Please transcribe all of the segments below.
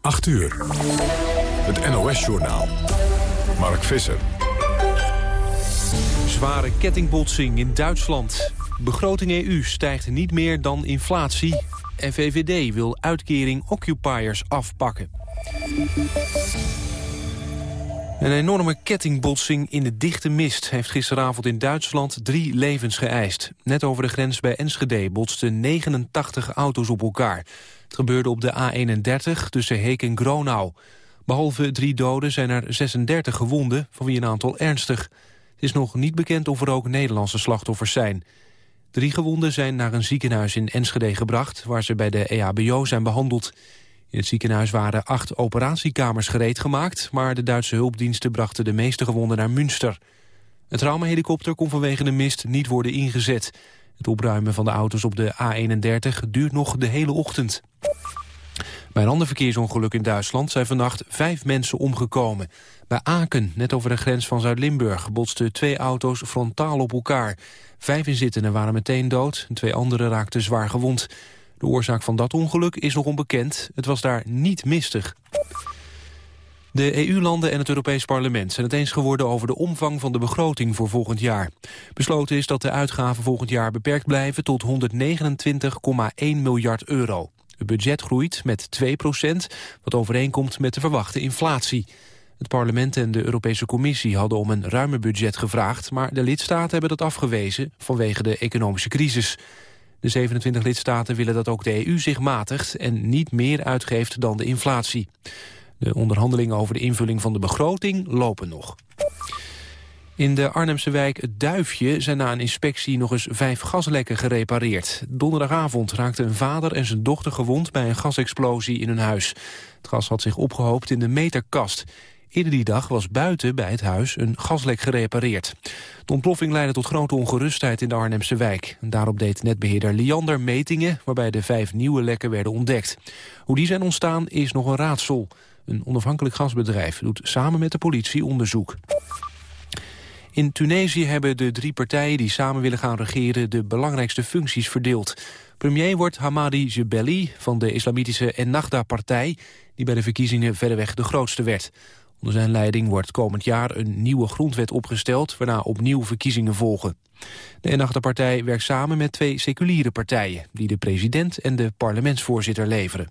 8 uur. Het NOS-journaal. Mark Visser. Zware kettingbotsing in Duitsland. Begroting EU stijgt niet meer dan inflatie. En VVD wil uitkering occupiers afpakken. Een enorme kettingbotsing in de dichte mist heeft gisteravond in Duitsland drie levens geëist. Net over de grens bij Enschede botsten 89 auto's op elkaar. Het gebeurde op de A31 tussen Heek en Gronau. Behalve drie doden zijn er 36 gewonden, van wie een aantal ernstig. Het is nog niet bekend of er ook Nederlandse slachtoffers zijn. Drie gewonden zijn naar een ziekenhuis in Enschede gebracht... waar ze bij de EHBO zijn behandeld. In het ziekenhuis waren acht operatiekamers gereed gemaakt... maar de Duitse hulpdiensten brachten de meeste gewonden naar Münster. Een traumahelikopter kon vanwege de mist niet worden ingezet. Het opruimen van de auto's op de A31 duurt nog de hele ochtend. Bij een ander verkeersongeluk in Duitsland zijn vannacht vijf mensen omgekomen. Bij Aken, net over de grens van Zuid-Limburg, botsten twee auto's frontaal op elkaar. Vijf inzittenden waren meteen dood, en twee anderen raakten zwaar gewond. De oorzaak van dat ongeluk is nog onbekend. Het was daar niet mistig. De EU-landen en het Europees Parlement zijn het eens geworden over de omvang van de begroting voor volgend jaar. Besloten is dat de uitgaven volgend jaar beperkt blijven tot 129,1 miljard euro. Het budget groeit met 2 procent, wat overeenkomt met de verwachte inflatie. Het parlement en de Europese Commissie hadden om een ruimer budget gevraagd... maar de lidstaten hebben dat afgewezen vanwege de economische crisis. De 27 lidstaten willen dat ook de EU zich matigt... en niet meer uitgeeft dan de inflatie. De onderhandelingen over de invulling van de begroting lopen nog. In de Arnhemse wijk Het Duifje zijn na een inspectie nog eens vijf gaslekken gerepareerd. Donderdagavond raakten een vader en zijn dochter gewond bij een gasexplosie in hun huis. Het gas had zich opgehoopt in de meterkast. Eerder die dag was buiten bij het huis een gaslek gerepareerd. De ontploffing leidde tot grote ongerustheid in de Arnhemse wijk. Daarop deed netbeheerder Liander metingen... waarbij de vijf nieuwe lekken werden ontdekt. Hoe die zijn ontstaan is nog een raadsel. Een onafhankelijk gasbedrijf doet samen met de politie onderzoek. In Tunesië hebben de drie partijen die samen willen gaan regeren... de belangrijkste functies verdeeld. Premier wordt Hamadi Jebeli van de islamitische Ennahda-partij... die bij de verkiezingen verreweg de grootste werd. Onder zijn leiding wordt komend jaar een nieuwe grondwet opgesteld... waarna opnieuw verkiezingen volgen. De Ennahda-partij werkt samen met twee seculiere partijen... die de president en de parlementsvoorzitter leveren.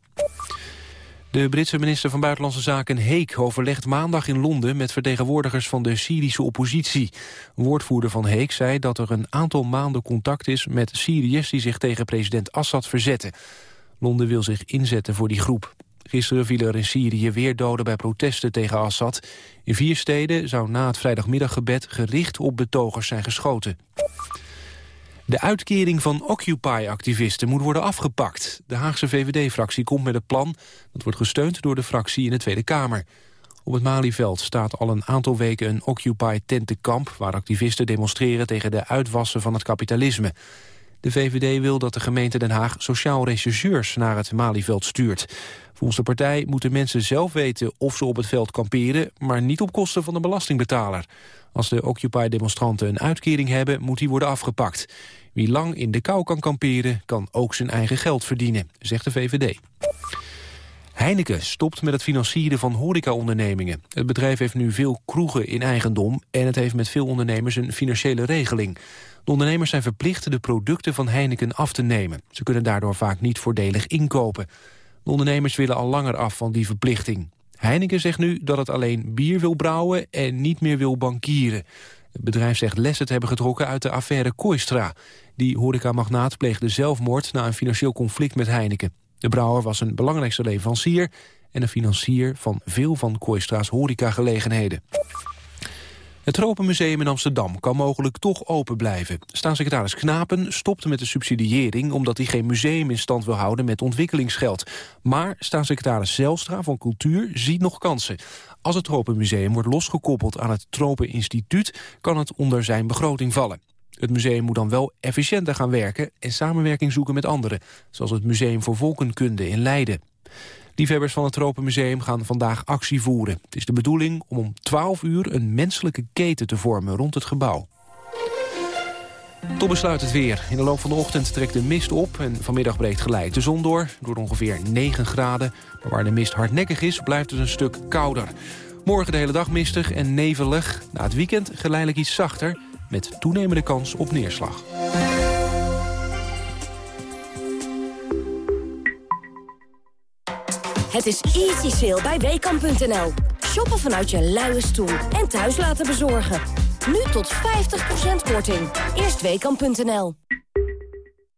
De Britse minister van Buitenlandse Zaken Heek overlegt maandag in Londen met vertegenwoordigers van de Syrische oppositie. Een woordvoerder van Heek zei dat er een aantal maanden contact is met Syriërs die zich tegen president Assad verzetten. Londen wil zich inzetten voor die groep. Gisteren vielen er in Syrië weer doden bij protesten tegen Assad. In vier steden zou na het vrijdagmiddaggebed gericht op betogers zijn geschoten. De uitkering van Occupy-activisten moet worden afgepakt. De Haagse VVD-fractie komt met het plan. Dat wordt gesteund door de fractie in de Tweede Kamer. Op het Malieveld staat al een aantal weken een Occupy-tentenkamp... waar activisten demonstreren tegen de uitwassen van het kapitalisme. De VVD wil dat de gemeente Den Haag sociaal rechercheurs naar het Malieveld stuurt. Volgens de partij moeten mensen zelf weten of ze op het veld kamperen... maar niet op kosten van de belastingbetaler. Als de Occupy-demonstranten een uitkering hebben, moet die worden afgepakt. Wie lang in de kou kan kamperen, kan ook zijn eigen geld verdienen, zegt de VVD. Heineken stopt met het financieren van horecaondernemingen. Het bedrijf heeft nu veel kroegen in eigendom... en het heeft met veel ondernemers een financiële regeling. De ondernemers zijn verplicht de producten van Heineken af te nemen. Ze kunnen daardoor vaak niet voordelig inkopen. De ondernemers willen al langer af van die verplichting. Heineken zegt nu dat het alleen bier wil brouwen en niet meer wil bankieren. Het bedrijf zegt lessen te hebben getrokken uit de affaire Koistra. Die horecamagnaat pleegde zelfmoord na een financieel conflict met Heineken. De brouwer was een belangrijkste leverancier en een financier van veel van Kooistra's horecagelegenheden. Het Tropenmuseum in Amsterdam kan mogelijk toch open blijven. Staatssecretaris Knapen stopte met de subsidiëring... omdat hij geen museum in stand wil houden met ontwikkelingsgeld. Maar staatssecretaris Zelstra van Cultuur ziet nog kansen. Als het Tropenmuseum wordt losgekoppeld aan het Tropeninstituut... kan het onder zijn begroting vallen. Het museum moet dan wel efficiënter gaan werken... en samenwerking zoeken met anderen... zoals het Museum voor Volkenkunde in Leiden. Liefhebbers van het Tropenmuseum gaan vandaag actie voeren. Het is de bedoeling om om 12 uur een menselijke keten te vormen rond het gebouw. Tot besluit het weer. In de loop van de ochtend trekt de mist op en vanmiddag breekt geleid de zon door. Door ongeveer 9 graden. Maar waar de mist hardnekkig is, blijft het een stuk kouder. Morgen de hele dag mistig en nevelig. Na het weekend geleidelijk iets zachter, met toenemende kans op neerslag. Het is easy sale bij Weekamp.nl. Shoppen vanuit je luie stoel en thuis laten bezorgen. Nu tot 50% korting. Eerst Weekamp.nl.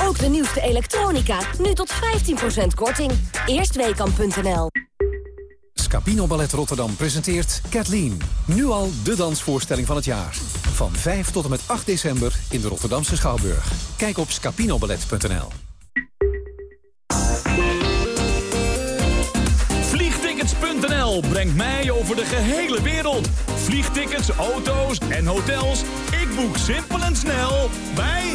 Ook de nieuwste elektronica, nu tot 15% korting. Eerstweekam.nl Scapino Ballet Rotterdam presenteert Kathleen. Nu al de dansvoorstelling van het jaar. Van 5 tot en met 8 december in de Rotterdamse Schouwburg. Kijk op scapinoballet.nl. Vliegtickets.nl brengt mij over de gehele wereld. Vliegtickets, auto's en hotels. Ik boek simpel en snel bij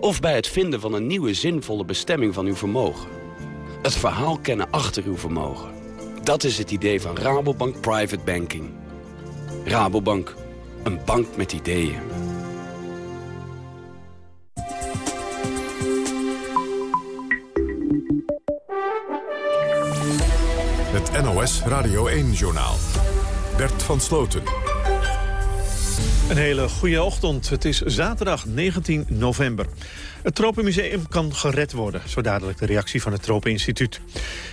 Of bij het vinden van een nieuwe zinvolle bestemming van uw vermogen. Het verhaal kennen achter uw vermogen. Dat is het idee van Rabobank Private Banking. Rabobank, een bank met ideeën. Het NOS Radio 1-journaal. Bert van Sloten. Een hele goede ochtend. Het is zaterdag 19 november. Het Tropenmuseum kan gered worden, zo dadelijk de reactie van het Tropeninstituut.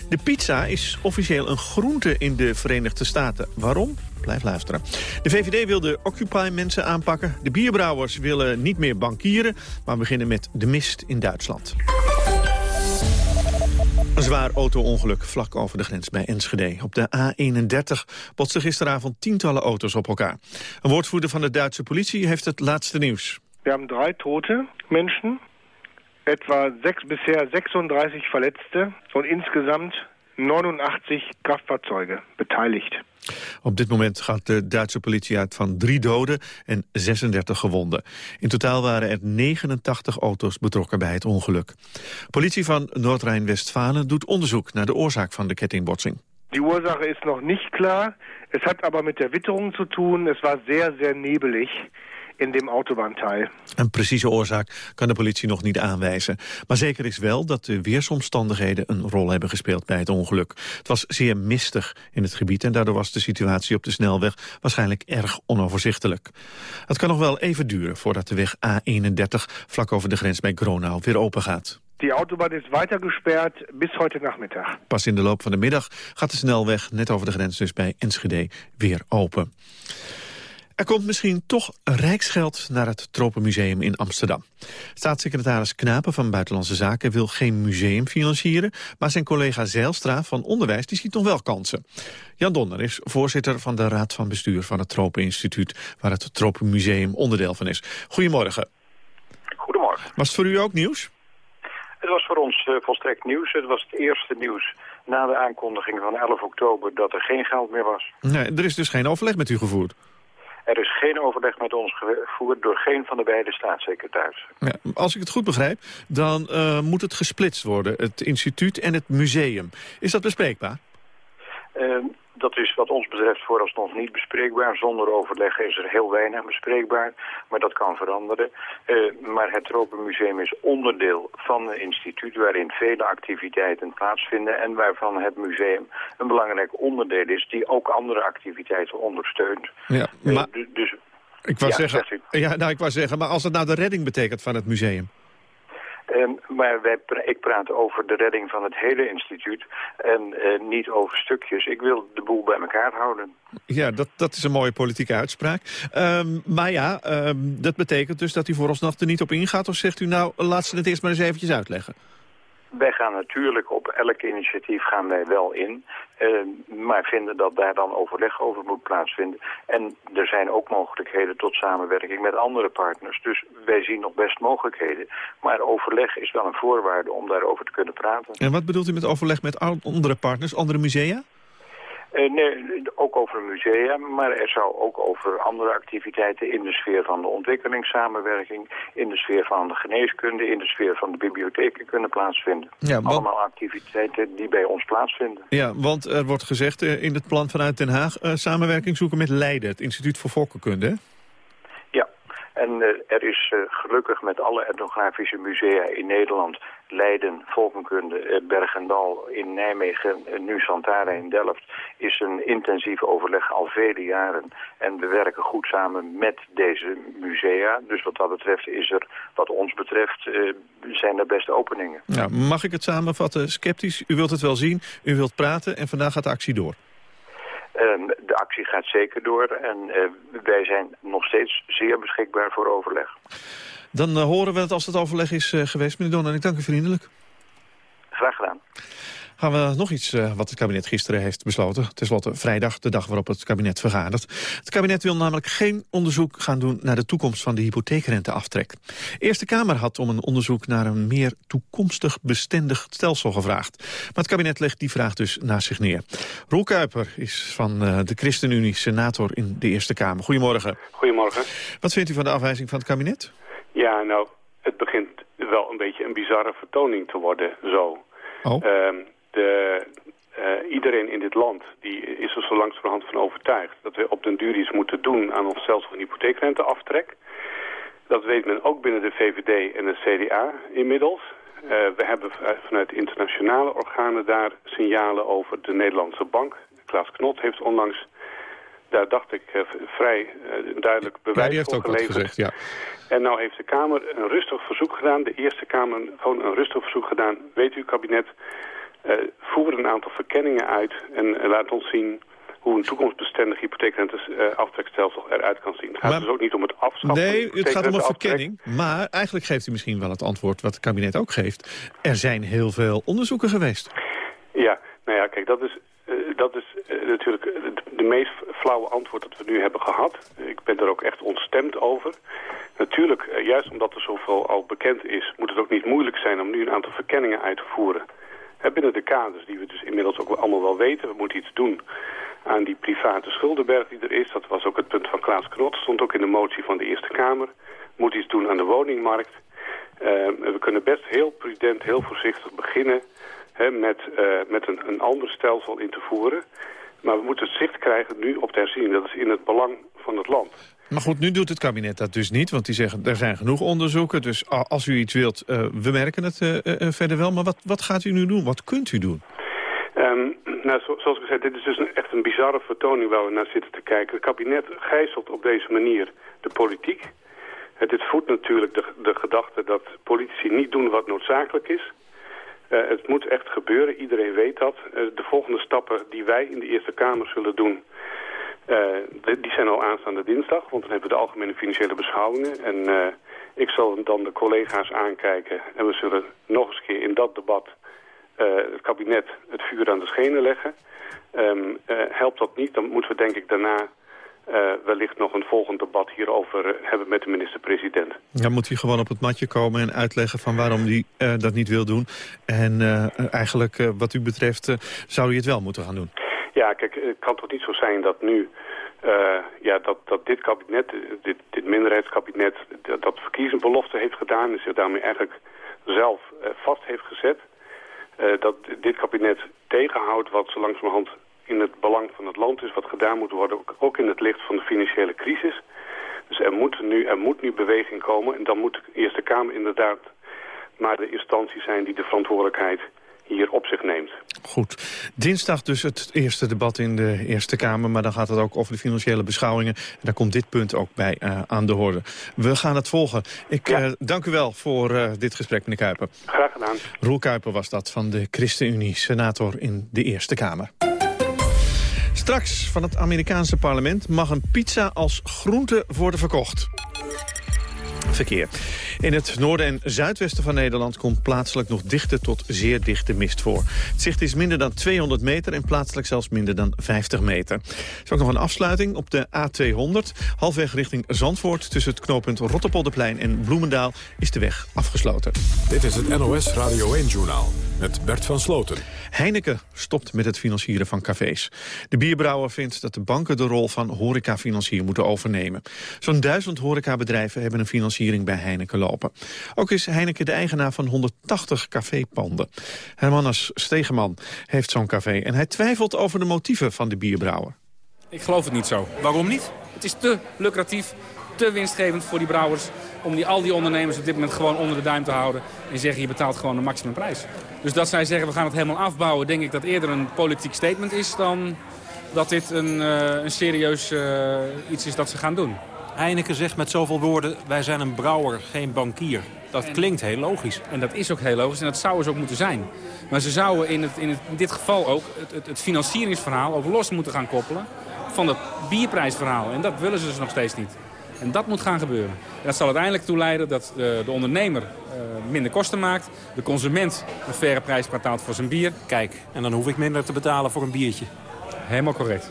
De pizza is officieel een groente in de Verenigde Staten. Waarom? Blijf luisteren. De VVD wil de Occupy-mensen aanpakken. De bierbrouwers willen niet meer bankieren, maar beginnen met de mist in Duitsland. Een zwaar auto-ongeluk vlak over de grens bij Enschede. Op de A31 botsten gisteravond tientallen auto's op elkaar. Een woordvoerder van de Duitse politie heeft het laatste nieuws. We hebben drie tote mensen, etwa sechs, bisher 36 Verletzte und insgesamt 89 Kraftfahrzeuge beteiligt. Op dit moment gaat de Duitse politie uit van drie doden en 36 gewonden. In totaal waren er 89 auto's betrokken bij het ongeluk. Politie van Noord-Rijn-Westfalen doet onderzoek naar de oorzaak van de kettingbotsing. Die Ursache ist noch nicht klar. Es hat aber mit der Witterung zu tun. Es war sehr, sehr nebelig in dem Autobahnteil. Een precieze oorzaak kan de politie nog niet aanwijzen. Maar zeker is wel dat de weersomstandigheden een rol hebben gespeeld bij het ongeluk. Het was zeer mistig in het gebied en daardoor was de situatie op de snelweg waarschijnlijk erg onoverzichtelijk. Het kan nog wel even duren voordat de weg A31 vlak over de grens bij Gronau weer open gaat. Die Autobahn is weiter gesperrt bis heute Nachmittag. Pas in de loop van de middag gaat de snelweg net over de grens dus bij Enschede weer open. Er komt misschien toch rijksgeld naar het Tropenmuseum in Amsterdam. Staatssecretaris Knapen van Buitenlandse Zaken wil geen museum financieren... maar zijn collega Zeilstra van Onderwijs die ziet nog wel kansen. Jan Donner is voorzitter van de Raad van Bestuur van het Tropeninstituut... waar het Tropenmuseum onderdeel van is. Goedemorgen. Goedemorgen. Was het voor u ook nieuws? Het was voor ons uh, volstrekt nieuws. Het was het eerste nieuws na de aankondiging van 11 oktober dat er geen geld meer was. Nee, er is dus geen overleg met u gevoerd? Er is geen overleg met ons gevoerd door geen van de beide staatssecretarissen. Ja, als ik het goed begrijp, dan uh, moet het gesplitst worden, het instituut en het museum. Is dat bespreekbaar? Uh, dat is wat ons betreft vooralsnog niet bespreekbaar. Zonder overleg is er heel weinig bespreekbaar, maar dat kan veranderen. Uh, maar het Tropenmuseum is onderdeel van een instituut waarin vele activiteiten plaatsvinden... en waarvan het museum een belangrijk onderdeel is die ook andere activiteiten ondersteunt. Ja, maar... Uh, dus Ik wou, Ja, zeggen, ja, nou, ik wou zeggen, maar als het nou de redding betekent van het museum... Ehm, maar wij ik praat over de redding van het hele instituut en eh, niet over stukjes. Ik wil de boel bij elkaar houden. Ja, dat, dat is een mooie politieke uitspraak. Ehm, maar ja, ehm, dat betekent dus dat u vooralsnog er niet op ingaat... of zegt u nou, laat ze het eerst maar eens eventjes uitleggen? Wij gaan natuurlijk op elk initiatief gaan wij wel in, eh, maar vinden dat daar dan overleg over moet plaatsvinden. En er zijn ook mogelijkheden tot samenwerking met andere partners. Dus wij zien nog best mogelijkheden. Maar overleg is wel een voorwaarde om daarover te kunnen praten. En wat bedoelt u met overleg met andere partners, andere musea? Eh, nee, ook over musea, maar er zou ook over andere activiteiten in de sfeer van de ontwikkelingssamenwerking, in de sfeer van de geneeskunde, in de sfeer van de bibliotheken kunnen plaatsvinden. Ja, want- Allemaal activiteiten die bij ons plaatsvinden. Ja, want er wordt gezegd eh, in het plan vanuit Den Haag... eh, samenwerking zoeken met Leiden, het Instituut voor Volkenkunde. hè? Ja, en er is gelukkig met alle etnografische musea in Nederland, Leiden, Volkenkunde, eh, Bergendal in Nijmegen, eh, nu Santara in Delft, is een intensief overleg al vele jaren. En we werken goed samen met deze musea. Dus wat dat betreft is er, wat ons betreft, eh, zijn er best openingen. Ja, mag ik het samenvatten? Sceptisch, u wilt het wel zien, u wilt praten en vandaag gaat de actie door. Ehm, de actie gaat zeker door en wij zijn nog steeds zeer beschikbaar voor overleg. Dan eh, horen we het als het overleg is eh, geweest. Meneer Don, en ik dank u vriendelijk. Graag gedaan. Gaan we nog iets eh, wat het kabinet gisteren heeft besloten. Ten slotte vrijdag, de dag waarop het kabinet vergadert. Het kabinet wil namelijk geen onderzoek gaan doen naar de toekomst van de hypotheekrenteaftrek. De Eerste Kamer had om een onderzoek naar een meer toekomstig bestendig stelsel gevraagd. Maar het kabinet legt die vraag dus naast zich neer. Roel Kuiper is van de ChristenUnie senator in de Eerste Kamer. Goedemorgen. Goedemorgen. Wat vindt u van de afwijzing van het kabinet? Ja, nou, het begint wel een beetje een bizarre vertoning te worden, zo. Oh. Ehm, de, eh, iedereen in dit land die is er zo langzamerhand van overtuigd... dat we op den duur iets moeten doen aan ons stelsel van hypotheekrenteaftrek. Dat weet men ook binnen de VVD en de CDA inmiddels. Eh, we hebben vanuit internationale organen daar signalen over de Nederlandse bank. Klaas Knot heeft onlangs, daar dacht ik, eh, vrij eh, duidelijk Ja, bewijs die heeft voor ook wat geleverd. gezegd, ja. En nou heeft de Kamer een rustig verzoek gedaan, de Eerste Kamer gewoon een rustig verzoek gedaan. Weet u, kabinet, eh voer een aantal verkenningen uit en laat ons zien hoe een toekomstbestendig hypotheekrenteaftrekstelsel eruit kan zien. Het gaat Maar- dus ook niet om het afschaffen van Nee, het gaat om een verkenning. Maar eigenlijk geeft u misschien wel het antwoord wat het kabinet ook geeft. Er zijn heel veel onderzoeken geweest. Ja, nou ja, kijk, dat is, dat is natuurlijk de meest flauwe antwoord dat we nu hebben gehad. Ik ben er ook echt ontstemd over. Natuurlijk, eh, juist omdat er zoveel al bekend is, moet het ook niet moeilijk zijn om nu een aantal verkenningen uit te voeren. Binnen de kaders die we dus inmiddels ook allemaal wel weten. We moeten iets doen aan die private schuldenberg die er is. Dat was ook het punt van Klaas Knot. Stond ook in de motie van de Eerste Kamer. We moeten iets doen aan de woningmarkt. Eh, we kunnen best heel prudent, heel voorzichtig beginnen met, eh, met een, een ander stelsel in te voeren. Maar we moeten het zicht krijgen nu op de herziening. Dat is in het belang van het land. Maar goed, nu doet het kabinet dat dus niet. Want die zeggen, er zijn genoeg onderzoeken. Dus als u iets wilt, eh, we merken het eh, eh, verder wel. Maar wat, wat gaat u nu doen? Wat kunt u doen? Ehm, nou, zo- zoals ik zei, dit is dus een, echt een bizarre vertoning waar we naar zitten te kijken. Het kabinet gijzelt op deze manier de politiek. Eh, dit voedt natuurlijk de, de gedachte dat politici niet doen wat noodzakelijk is. Eh, het moet echt gebeuren, iedereen weet dat. Eh, de volgende stappen die wij in de Eerste Kamer zullen doen... eh, die zijn al aanstaande dinsdag, want dan hebben we de algemene financiële beschouwingen. En ik zal dan de collega's aankijken en we zullen nog eens een keer in dat debat het kabinet het vuur aan de schenen leggen. Eh, helpt dat niet, dan moeten we denk ik daarna eh, wellicht nog een volgend debat hierover eh, hebben met de minister-president. Dan moet hij gewoon op het matje komen en uitleggen van waarom hij eh, dat niet wil doen. En eigenlijk, wat u betreft, zou hij het wel moeten gaan doen. Ja, kijk, het kan toch niet zo zijn dat nu... ja, dat, dat dit kabinet, dit, dit minderheidskabinet, dat, dat verkiezingsbelofte heeft gedaan... en zich daarmee eigenlijk zelf vast heeft gezet. Dat dit kabinet tegenhoudt wat zo langzamerhand in het belang van het land is... wat gedaan moet worden, ook, in het licht van de financiële crisis. Dus er moet, nu, er moet nu beweging komen en dan moet de Eerste Kamer inderdaad... maar de instantie zijn die de verantwoordelijkheid hier op zich neemt. Goed. Dinsdag dus het eerste debat in de Eerste Kamer... maar dan gaat het ook over de financiële beschouwingen. En daar komt dit punt ook bij uh, aan de orde. We gaan het volgen. Ik ja. uh, dank u wel voor uh, dit gesprek, meneer Kuiper. Graag gedaan. Roel Kuiper was dat van de ChristenUnie, senator in de Eerste Kamer. Straks van het Amerikaanse parlement mag een pizza als groente worden verkocht. Verkeer. In het noorden en zuidwesten van Nederland komt plaatselijk nog dichte tot zeer dichte mist voor. Het zicht is minder dan 200 meter en plaatselijk zelfs minder dan 50 meter. Er is ook nog een afsluiting op de A200. Halfweg richting Zandvoort tussen het knooppunt Rotterpolderplein en Bloemendaal is de weg afgesloten. Dit is het NOS Radio 1-journaal met Bert van Sloten. Heineken stopt met het financieren van cafés. De bierbrouwer vindt dat de banken de rol van horecafinancier moeten overnemen. Zo'n duizend horecabedrijven hebben een financiering bij Heineken lopen. Ook is Heineken de eigenaar van 180 cafépanden. Hermanus Stegeman heeft zo'n café en hij twijfelt over de motieven van de bierbrouwer. Ik geloof het niet zo. Waarom niet? Het is te lucratief, te winstgevend voor die brouwers... om die, al die ondernemers op dit moment gewoon onder de duim te houden... en zeggen je betaalt gewoon de maximumprijs. Dus dat zij zeggen we gaan het helemaal afbouwen... denk ik dat eerder een politiek statement is dan dat dit een, uh, een serieus uh, iets is dat ze gaan doen. Heineken zegt met zoveel woorden, wij zijn een brouwer, geen bankier. Dat en, klinkt heel logisch. En dat is ook heel logisch en dat zou dus ook moeten zijn. Maar ze zouden in, het, in, het, in dit geval ook het, het, het, financieringsverhaal ook los moeten gaan koppelen van het bierprijsverhaal. En dat willen ze dus nog steeds niet. En dat moet gaan gebeuren. En dat zal uiteindelijk toe leiden dat de, de ondernemer uh, minder kosten maakt. De consument een faire prijs betaalt voor zijn bier. Kijk, en dan hoef ik minder te betalen voor een biertje. Helemaal correct.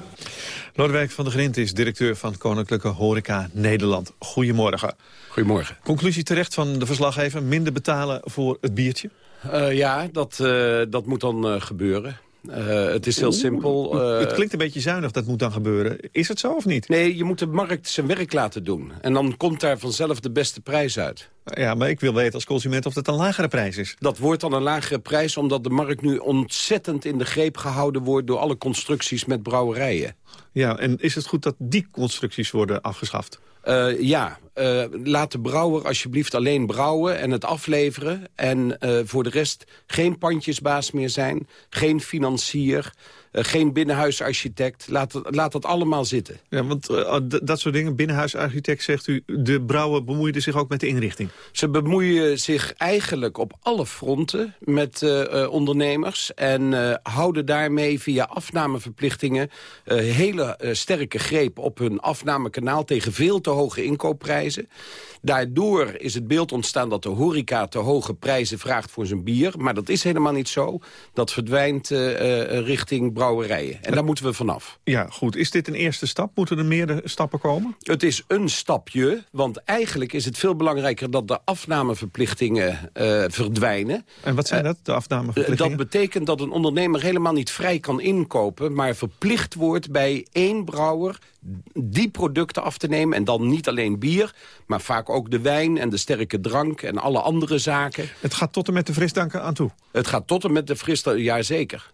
Lodewijk van der Grint is directeur van Koninklijke Horeca Nederland. Goedemorgen. Goedemorgen. Conclusie terecht van de verslaggever, minder betalen voor het biertje? Uh, ja, dat, uh, dat moet dan uh, gebeuren. Uh, het is heel simpel. Uh, het klinkt een beetje zuinig, dat moet dan gebeuren. Is het zo of niet? Nee, je moet de markt zijn werk laten doen. En dan komt daar vanzelf de beste prijs uit. Ja, maar ik wil weten als consument of het een lagere prijs is. Dat wordt dan een lagere prijs omdat de markt nu ontzettend in de greep gehouden wordt... door alle constructies met brouwerijen. Ja, en is het goed dat die constructies worden afgeschaft? Uh, ja, uh, laat de brouwer alsjeblieft alleen brouwen en het afleveren. En uh, voor de rest geen pandjesbaas meer zijn, geen financier... Uh, geen binnenhuisarchitect. Laat, laat dat allemaal zitten. Ja, want uh, dat soort dingen, binnenhuisarchitect zegt u... de brouwer bemoeide zich ook met de inrichting. Ze bemoeien zich eigenlijk op alle fronten met uh, ondernemers... en houden daarmee via afnameverplichtingen... hele sterke greep op hun afnamekanaal... tegen veel te hoge inkoopprijzen. Daardoor is het beeld ontstaan dat de horeca te hoge prijzen vraagt voor zijn bier. Maar dat is helemaal niet zo. Dat verdwijnt richting brouwerijen. En daar moeten we vanaf. Ja, goed. Is dit een eerste stap? Moeten er meer stappen komen? Het is een stapje, want eigenlijk is het veel belangrijker... dat de afnameverplichtingen uh, verdwijnen. En wat zijn dat, de afnameverplichtingen? Dat betekent dat een ondernemer helemaal niet vrij kan inkopen... maar verplicht wordt bij één brouwer die producten af te nemen. En dan niet alleen bier, maar vaak ook de wijn en de sterke drank... en alle andere zaken. Het gaat tot en met de frisdranken aan toe? Het gaat tot en met de frisdranken, ja zeker.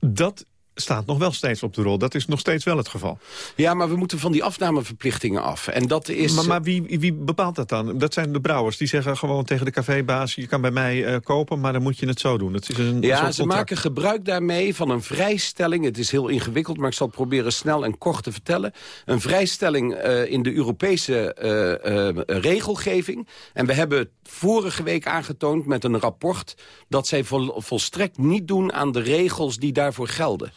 Dat staat nog wel steeds op de rol. Dat is nog steeds wel het geval. Ja, maar we moeten van die afnameverplichtingen af. En dat is... Maar, maar wie, wie bepaalt dat dan? Dat zijn de brouwers. Die zeggen gewoon tegen de cafébaas... je kan bij mij uh, kopen, maar dan moet je het zo doen. Het is een, ja, een ze maken gebruik daarmee van een vrijstelling. Het is heel ingewikkeld, maar ik zal het proberen snel en kort te vertellen. Een vrijstelling uh, in de Europese uh, regelgeving. En we hebben vorige week aangetoond met een rapport... dat zij vol, volstrekt niet doen aan de regels die daarvoor gelden.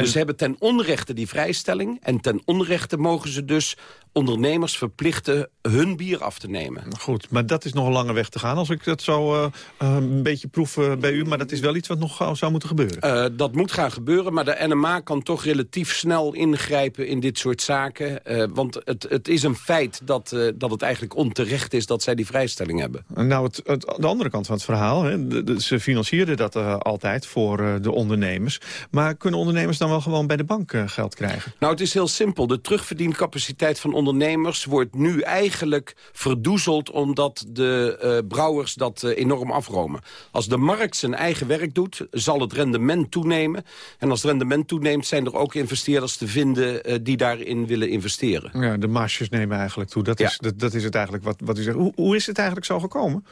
Dus ze hebben ten onrechte die vrijstelling. En ten onrechte mogen ze dus ondernemers verplichten hun bier af te nemen. Goed, maar dat is nog een lange weg te gaan als ik dat zo uh, uh, een beetje proef uh, bij u. Maar dat is wel iets wat nog zou moeten gebeuren. dat moet gaan gebeuren, maar de NMA kan toch relatief snel ingrijpen in dit soort zaken. want het, het is een feit dat, dat het eigenlijk onterecht is dat zij die vrijstelling hebben. Nou, het, het, de andere kant van het verhaal. Hè, de, de, ze financierden dat altijd voor de ondernemers. Maar kunnen ondernemers dan wel gewoon bij de bank eh, geld krijgen? Nou, het is heel simpel. De terugverdiencapaciteit van ondernemers wordt nu eigenlijk verdoezeld... omdat de uh, brouwers dat uh, enorm afromen. Als de markt zijn eigen werk doet, zal het rendement toenemen. En als het rendement toeneemt, zijn er ook investeerders te vinden... die daarin willen investeren. Ja, de marges nemen eigenlijk toe. Dat, ja. is, dat, dat, is het eigenlijk wat, wat u zegt. Hoe, hoe is het eigenlijk zo gekomen?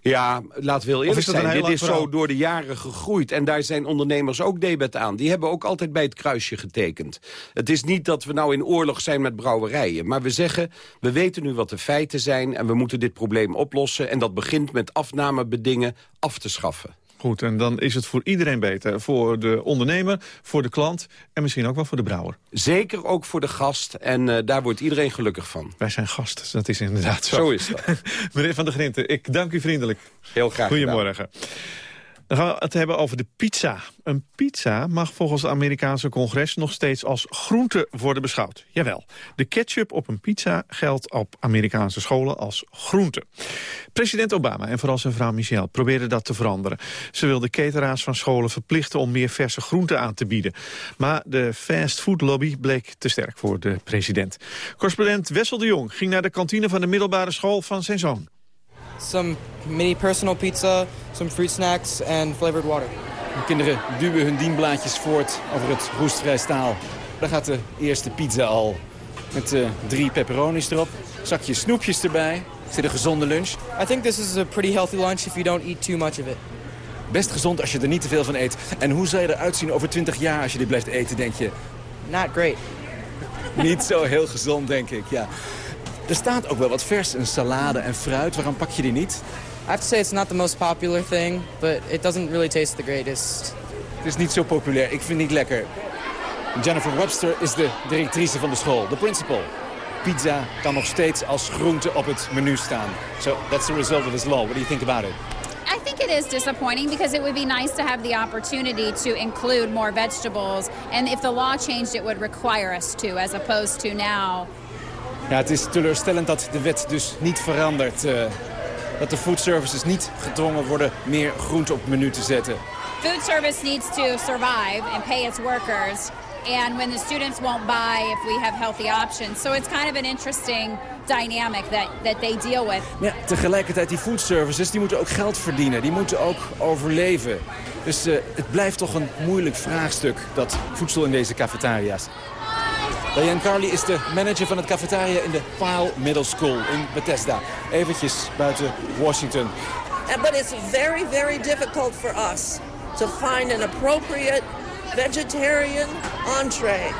Ja, laten we heel eerlijk zijn. Dit is zo door de jaren gegroeid. En daar zijn ondernemers ook debet aan. Die hebben ook altijd bij het kruisje getekend. Het is niet dat we nou in oorlog zijn met brouwerijen. Maar we zeggen, we weten nu wat de feiten zijn... en we moeten dit probleem oplossen. En dat begint met afnamebedingen af te schaffen. Goed, en dan is het voor iedereen beter. Voor de ondernemer, voor de klant en misschien ook wel voor de brouwer. Zeker ook voor de gast en uh, daar wordt iedereen gelukkig van. Wij zijn gasten, dat is inderdaad zo. Zo is dat. Meneer Van der Grinten, ik dank u vriendelijk. Heel graag Goedemorgen. Dan gaan we het hebben over de pizza. Een pizza mag volgens het Amerikaanse congres nog steeds als groente worden beschouwd. Jawel, de ketchup op een pizza geldt op Amerikaanse scholen als groente. President Obama en vooral zijn vrouw Michelle probeerden dat te veranderen. Ze wilden cateraars van scholen verplichten om meer verse groenten aan te bieden. Maar de fastfood lobby bleek te sterk voor de president. Correspondent Wessel de Jong ging naar de kantine van de middelbare school van zijn zoon. Some mini personal pizza, some fruit snacks and flavored water. De kinderen duwen hun dienblaadjes voort over het roestvrij staal. Daar gaat de eerste pizza al. Met uh, drie pepperonis erop, zakje snoepjes erbij. Is dit een gezonde lunch? I think this is a pretty healthy lunch if you don't eat too much of it. Best gezond als je er niet te veel van eet. En hoe zou je eruit zien over 20 jaar als je dit blijft eten, denk je? Not great. niet zo heel gezond, denk ik, ja. Er staat ook wel wat vers, een salade en fruit. Waarom pak je die niet? I have to say it's not the most popular thing, but it doesn't really taste the greatest. Het is niet zo populair. Ik vind het niet lekker. Jennifer Webster is de directrice van de school, de principal. Pizza kan nog steeds als groente op het menu staan. So that's the result of this law. What do you think about it? I think it is disappointing because it would be nice to have the opportunity to include more vegetables. And if the law changed, it would require us to, as opposed to now. Ja, het is teleurstellend dat de wet dus niet verandert. Uh, dat de food services niet gedwongen worden meer groente op het menu te zetten. Food service needs to survive and pay its workers. And when the students won't buy if we have healthy options. So it's kind of an interesting dynamic that, that they deal with. Ja, tegelijkertijd die food services die moeten ook geld verdienen. Die moeten ook overleven. Dus uh, het blijft toch een moeilijk vraagstuk, dat voedsel in deze cafetaria's. Diane Carly is de manager van het cafetaria in de Pyle Middle School in Bethesda. Eventjes buiten Washington. But it's very, very difficult for us to find an appropriate vegetarian entree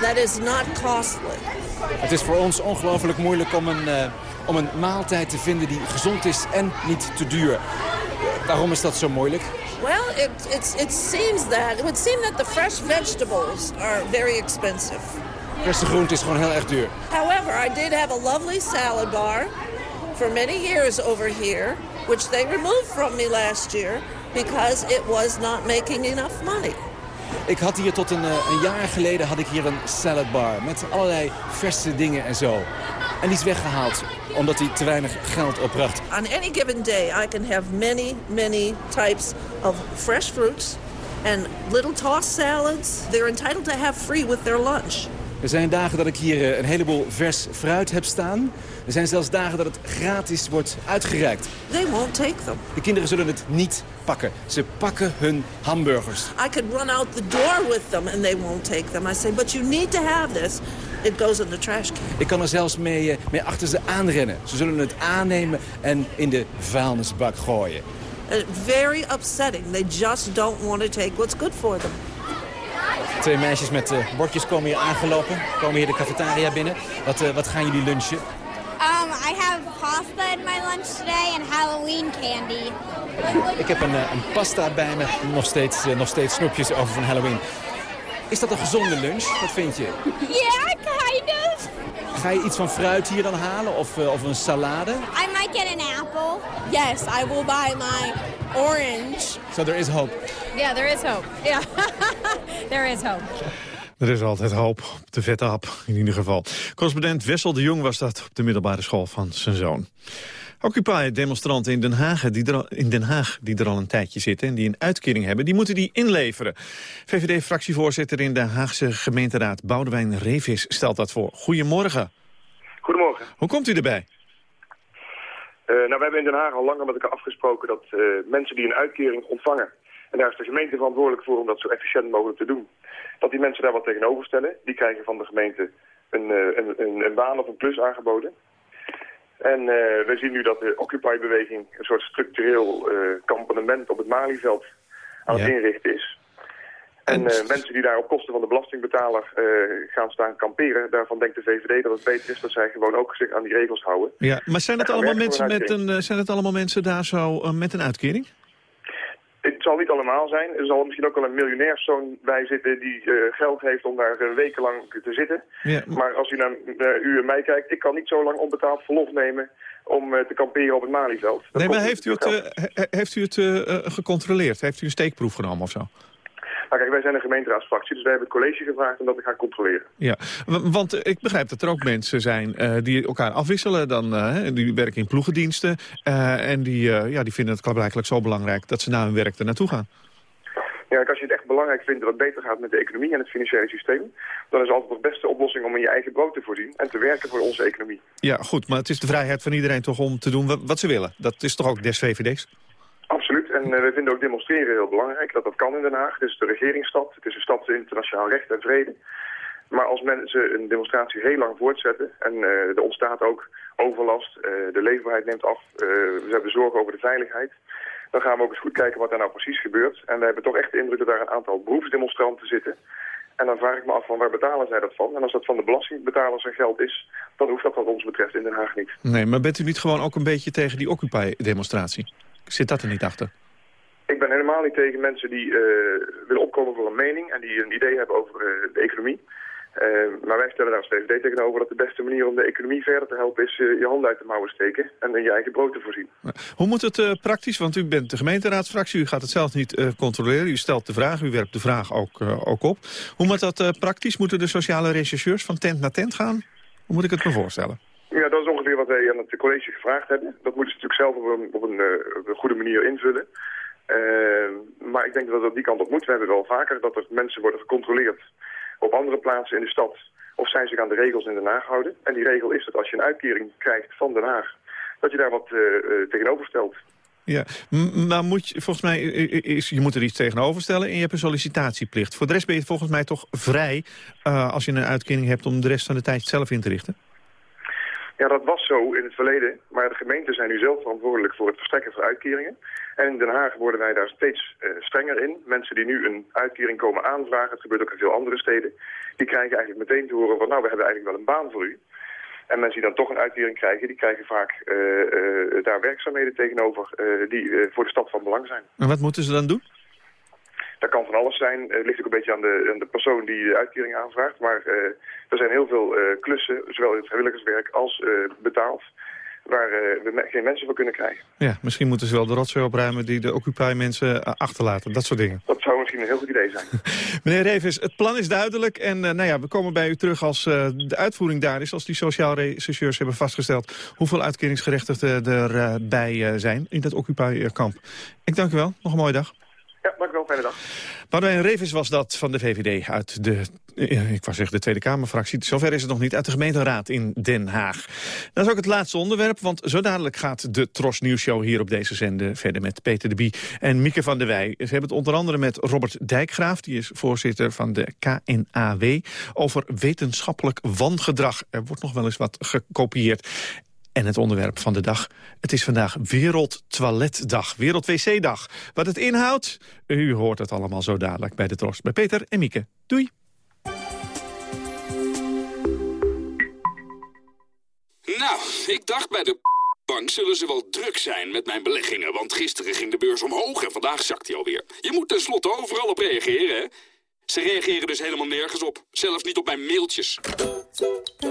that is not costly. Het is voor ons ongelooflijk moeilijk om een, uh, om een maaltijd te vinden die gezond is en niet te duur. Waarom is dat zo moeilijk? Well, it, it, it seems that, it would seem that the fresh vegetables are very expensive. Verse groente is gewoon heel erg duur. However, I did have a lovely salad bar for many years over here, which they removed from me last year because it was not making enough money. Ik had hier tot een, een jaar geleden had ik hier een salad bar met allerlei verse dingen en zo. En die is weggehaald omdat hij te weinig geld opbracht. On any given day I can have many, many types of fresh fruits and little tossed salads. They're entitled to have free with their lunch. Er zijn dagen dat ik hier een heleboel vers fruit heb staan. Er zijn zelfs dagen dat het gratis wordt uitgereikt. They won't take them. De kinderen zullen het niet pakken. Ze pakken hun hamburgers. I could run out the door with them and they won't take them. I say, but you need to have this. It goes in the trash can. Ik kan er zelfs mee, mee achter ze aanrennen. Ze zullen het aannemen en in de vuilnisbak gooien. Uh, very upsetting. They just don't want to take what's good for them. Twee meisjes met uh, bordjes komen hier aangelopen. Komen hier de cafetaria binnen. Wat, uh, wat gaan jullie lunchen? Um, I have pasta in my lunch today and Halloween candy. Ik heb een, een pasta bij me. Nog steeds, nog steeds snoepjes over van Halloween. Is dat een gezonde lunch? Wat vind je? Yeah, kind of. Ga je iets van fruit hier dan halen of, of een salade? I might get an apple. Yes, I will buy my orange. So there is hope. Yeah, there is hope. Yeah, there is hope. Er is altijd hoop op de vette hap, in ieder geval. Correspondent Wessel de Jong was dat op de middelbare school van zijn zoon. Occupy-demonstranten in, Den Haag, die al- in Den Haag die er al een tijdje zitten... en die een uitkering hebben, die moeten die inleveren. VVD-fractievoorzitter in de Haagse gemeenteraad Boudewijn Revis stelt dat voor. Goedemorgen. Goedemorgen. Hoe komt u erbij? Eh, nou, we hebben in Den Haag al langer met elkaar afgesproken dat eh, mensen die een uitkering ontvangen, en daar is de gemeente verantwoordelijk voor om dat zo efficiënt mogelijk te doen, dat die mensen daar wat tegenover stellen. Die krijgen van de gemeente een, eh, een, een, een baan of een plus aangeboden. En eh, we zien nu dat de Occupy-beweging een soort structureel eh kampement op het Malieveld aan het Ja. inrichten is. En eh, mensen die daar op kosten van de belastingbetaler gaan staan kamperen, daarvan denkt de VVD dat het beter is dat zij gewoon ook zich aan die regels houden. Ja, maar zijn het En allemaal mensen, met een, zijn het allemaal mensen daar zo met een uitkering? Het zal niet allemaal zijn. Er zal misschien ook wel een miljonairszoon bij zitten die eh, geld heeft om daar eh, wekenlang te zitten. Ja. Maar als u naar, u en mij kijkt, ik kan niet zo lang onbetaald verlof nemen om eh, te kamperen op het Malieveld. Dat Nee, maar heeft u het, he- heeft u het gecontroleerd? Heeft u een steekproef genomen of zo? Kijk, wij zijn een gemeenteraadsfractie, dus wij hebben het college gevraagd om dat te gaan controleren. Ja, want eh, ik begrijp dat er ook mensen zijn eh, die elkaar afwisselen. Dan, eh, die werken in ploegendiensten. en die, ja, die vinden het blijkbaar zo belangrijk dat ze na hun werk er naartoe gaan. Ja, als je het echt belangrijk vindt dat het beter gaat met de economie en het financiële systeem, dan is altijd de beste oplossing om in je eigen brood te voorzien en te werken voor onze economie. Ja, goed, maar het is de vrijheid van iedereen toch om te doen wat ze willen. Dat is toch ook des VVD's? En eh, we vinden ook demonstreren heel belangrijk. Dat dat kan in Den Haag. Het is de regeringsstad. Het is een stad internationaal recht en vrede. Maar als mensen een demonstratie heel lang voortzetten... en eh, er ontstaat ook overlast, eh, de leefbaarheid neemt af... eh, we hebben zorgen over de veiligheid... dan gaan we ook eens goed kijken wat daar nou precies gebeurt. En we hebben toch echt de indruk dat daar een aantal beroepsdemonstranten zitten... En dan vraag ik me af van waar betalen zij dat van? En als dat van de belastingbetalers zijn geld is, dan hoeft dat wat ons betreft in Den Haag niet. Nee, maar bent u niet gewoon ook een beetje tegen die Occupy-demonstratie? Zit dat er niet achter? Ik ben helemaal niet tegen mensen die eh, willen opkomen voor een mening en die een idee hebben over eh, de economie. Eh, maar wij stellen daar als VVD tegenover dat de beste manier om de economie verder te helpen is je handen uit de mouwen steken en in je eigen brood te voorzien. Hoe moet het praktisch? Want u bent de gemeenteraadsfractie, u gaat het zelf niet controleren. U stelt de vraag, u werpt de vraag ook, ook op. Hoe moet dat praktisch? Moeten de sociale rechercheurs van tent naar tent gaan? Hoe moet ik het me voorstellen? Ja, dat is ongeveer wat wij aan het college gevraagd hebben. Dat moeten ze natuurlijk zelf op een, op een, op een goede manier invullen. Eh, maar ik denk dat het die kant op moet. We hebben wel vaker dat er mensen worden gecontroleerd op andere plaatsen in de stad. Of zij zich aan de regels in Den Haag houden. En die regel is dat als je een uitkering krijgt van Den Haag, dat je daar wat eh, tegenover stelt. Ja, maar moet je, volgens mij is, je moet er iets tegenover stellen en je hebt een sollicitatieplicht. Voor de rest ben je volgens mij toch vrij als je een uitkering hebt om de rest van de tijd zelf in te richten? Ja, dat was zo in het verleden. Maar de gemeenten zijn nu zelf verantwoordelijk voor het verstrekken van uitkeringen. En in Den Haag worden wij daar steeds eh, strenger in. Mensen die nu een uitkering komen aanvragen, het gebeurt ook in veel andere steden, die krijgen eigenlijk meteen te horen van nou, we hebben eigenlijk wel een baan voor u. En mensen die dan toch een uitkering krijgen, die krijgen vaak eh, eh, daar werkzaamheden tegenover die voor de stad van belang zijn. En wat moeten ze dan doen? Dat kan van alles zijn. Het ligt ook een beetje aan de, aan de persoon die de uitkering aanvraagt. Maar eh, er zijn heel veel eh, klussen, zowel in het vrijwilligerswerk als eh, betaald, waar eh, we geen mensen voor kunnen krijgen. Ja, misschien moeten ze wel de rotzooi opruimen die de Occupy-mensen eh, achterlaten. Dat soort dingen. Dat zou misschien een heel goed idee zijn. Meneer Revis, het plan is duidelijk. En eh, nou ja, we komen bij u terug als eh, de uitvoering daar is. Als die sociaal rechercheurs hebben vastgesteld hoeveel uitkeringsgerechtigden erbij bij zijn in dat Occupy-kamp. Ik dank u wel. Nog een mooie dag. Ja, wel. Fijne dag. Boudewijn Revis was dat van de VVD uit de, eh, ik wou zeggen de Tweede Kamerfractie. Zover is het nog niet, uit de gemeenteraad in Den Haag. Dat is ook het laatste onderwerp, want zo dadelijk gaat de Tros Nieuwsshow hier op deze zender verder met Peter de Bie en Mieke van der Wij. Ze hebben het onder andere met Robert Dijkgraaf, die is voorzitter van de KNAW, over wetenschappelijk wangedrag. Er wordt nog wel eens wat gekopieerd. En het onderwerp van de dag. Het is vandaag Wereld Toiletdag, Wereld WC-dag. Wat het inhoudt, u hoort het allemaal zo dadelijk bij de Tros. Bij Peter en Mieke. Doei. Nou, ik dacht bij de bank zullen ze wel druk zijn met mijn beleggingen. Want gisteren ging de beurs omhoog en vandaag zakt hij alweer. Je moet tenslotte overal op reageren, hè? Ze reageren dus helemaal nergens op. Zelfs niet op mijn mailtjes.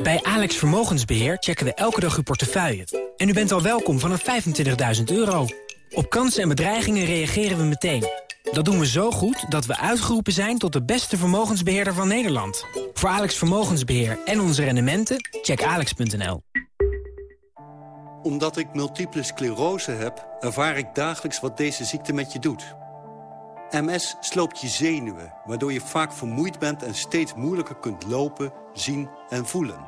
Bij Alex Vermogensbeheer checken we elke dag uw portefeuille. En u bent al welkom vanaf 25.000 euro. Op kansen en bedreigingen reageren we meteen. Dat doen we zo goed dat we uitgeroepen zijn tot de beste vermogensbeheerder van Nederland. Voor Alex Vermogensbeheer en onze rendementen, check alex.nl. Omdat ik multiple sclerose heb, ervaar ik dagelijks wat deze ziekte met je doet. MS sloopt je zenuwen, waardoor je vaak vermoeid bent... en steeds moeilijker kunt lopen, zien en voelen.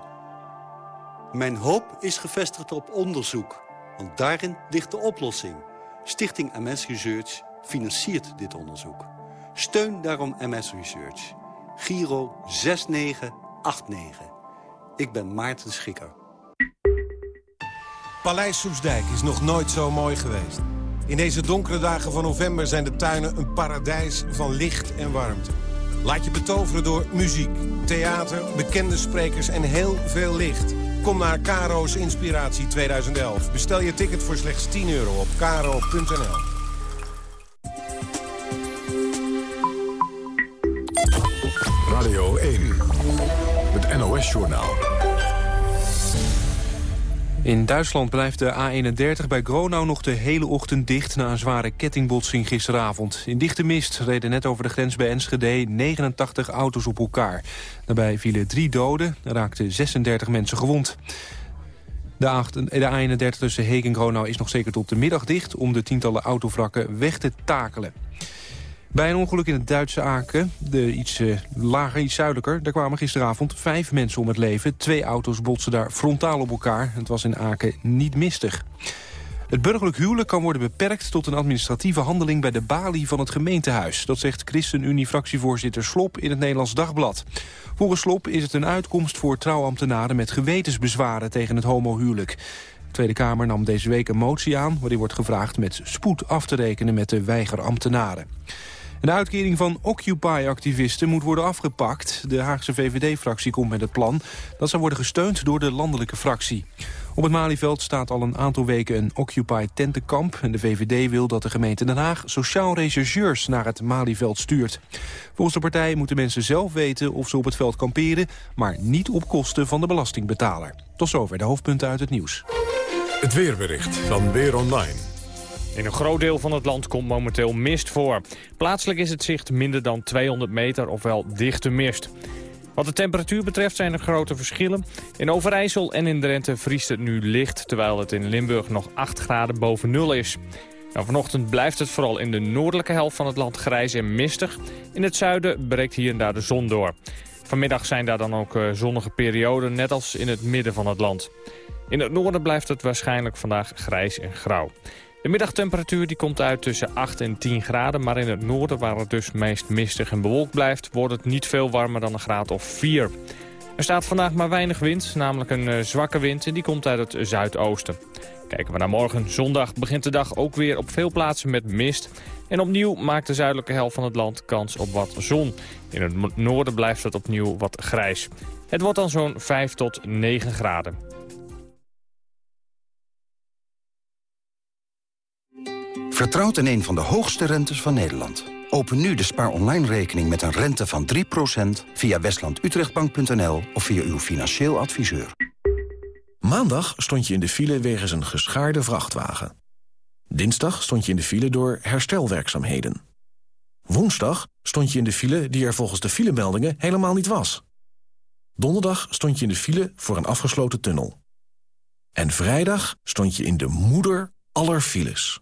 Mijn hoop is gevestigd op onderzoek, want daarin ligt de oplossing. Stichting MS Research financiert dit onderzoek. Steun daarom MS Research. Giro 6989. Ik ben Maarten Schikker. Paleis Soesdijk is nog nooit zo mooi geweest. In deze donkere dagen van november zijn de tuinen een paradijs van licht en warmte. Laat je betoveren door muziek, theater, bekende sprekers en heel veel licht. Kom naar Caro's Inspiratie 2011. Bestel je ticket voor slechts 10 euro op caro.nl. Radio 1, het NOS-journaal. In Duitsland blijft de A31 bij Gronau nog de hele ochtend dicht... na een zware kettingbotsing gisteravond. In dichte mist reden net over de grens bij Enschede 89 auto's op elkaar. Daarbij vielen drie doden en raakten 36 mensen gewond. De, 8, de A31 tussen Heek en Gronau is nog zeker tot de middag dicht... om de tientallen autovrakken weg te takelen. Bij een ongeluk in het Duitse Aken, de iets uh, lager, iets zuidelijker... daar kwamen gisteravond vijf mensen om het leven. Twee auto's botsen daar frontaal op elkaar. Het was in Aken niet mistig. Het burgerlijk huwelijk kan worden beperkt tot een administratieve handeling bij de balie van het gemeentehuis. Dat zegt ChristenUnie-fractievoorzitter Slop in het Nederlands Dagblad. Volgens Slop is het een uitkomst voor trouwambtenaren met gewetensbezwaren tegen het homohuwelijk. De Tweede Kamer nam deze week een motie aan waarin wordt gevraagd met spoed af te rekenen met de weigerambtenaren. De uitkering van Occupy-activisten moet worden afgepakt. De Haagse VVD-fractie komt met het plan. Dat zou worden gesteund door de landelijke fractie. Op het Malieveld staat al een aantal weken een Occupy-tentenkamp. En de VVD wil dat de gemeente Den Haag sociaal rechercheurs naar het Malieveld stuurt. Volgens de partij moeten mensen zelf weten of ze op het veld kamperen... maar niet op kosten van de belastingbetaler. Tot zover de hoofdpunten uit het nieuws. Het weerbericht van Weer Online. In een groot deel van het land komt momenteel mist voor. Plaatselijk is het zicht minder dan 200 meter, ofwel dichte mist. Wat de temperatuur betreft zijn er grote verschillen. In Overijssel en in Drenthe vriest het nu licht... terwijl het in Limburg nog 8 graden boven nul is. Nou, vanochtend blijft het vooral in de noordelijke helft van het land grijs en mistig. In het zuiden breekt hier en daar de zon door. Vanmiddag zijn daar dan ook eh, zonnige perioden, net als in het midden van het land. In het noorden blijft het waarschijnlijk vandaag grijs en grauw. De middagtemperatuur die komt uit tussen 8 en 10 graden... maar in het noorden, waar het dus meest mistig en bewolkt blijft... wordt het niet veel warmer dan een graad of 4. Er staat vandaag maar weinig wind, namelijk een uh, zwakke wind... en die komt uit het zuidoosten. Kijken we naar morgen, zondag, begint de dag ook weer op veel plaatsen met mist... En opnieuw maakt de zuidelijke helft van het land kans op wat zon. In het noorden blijft het opnieuw wat grijs. Het wordt dan zo'n 5 tot 9 graden. Vertrouwt in een van de hoogste rentes van Nederland. Open nu de Spaar Online rekening met een rente van 3% via westlandutrechtbank.nl of via uw financieel adviseur. Maandag stond je in de file wegens een geschaarde vrachtwagen. Dinsdag stond je in de file door herstelwerkzaamheden. Woensdag stond je in de file die er volgens de filemeldingen helemaal niet was. Donderdag stond je in de file voor een afgesloten tunnel. En vrijdag stond je in de moeder aller files.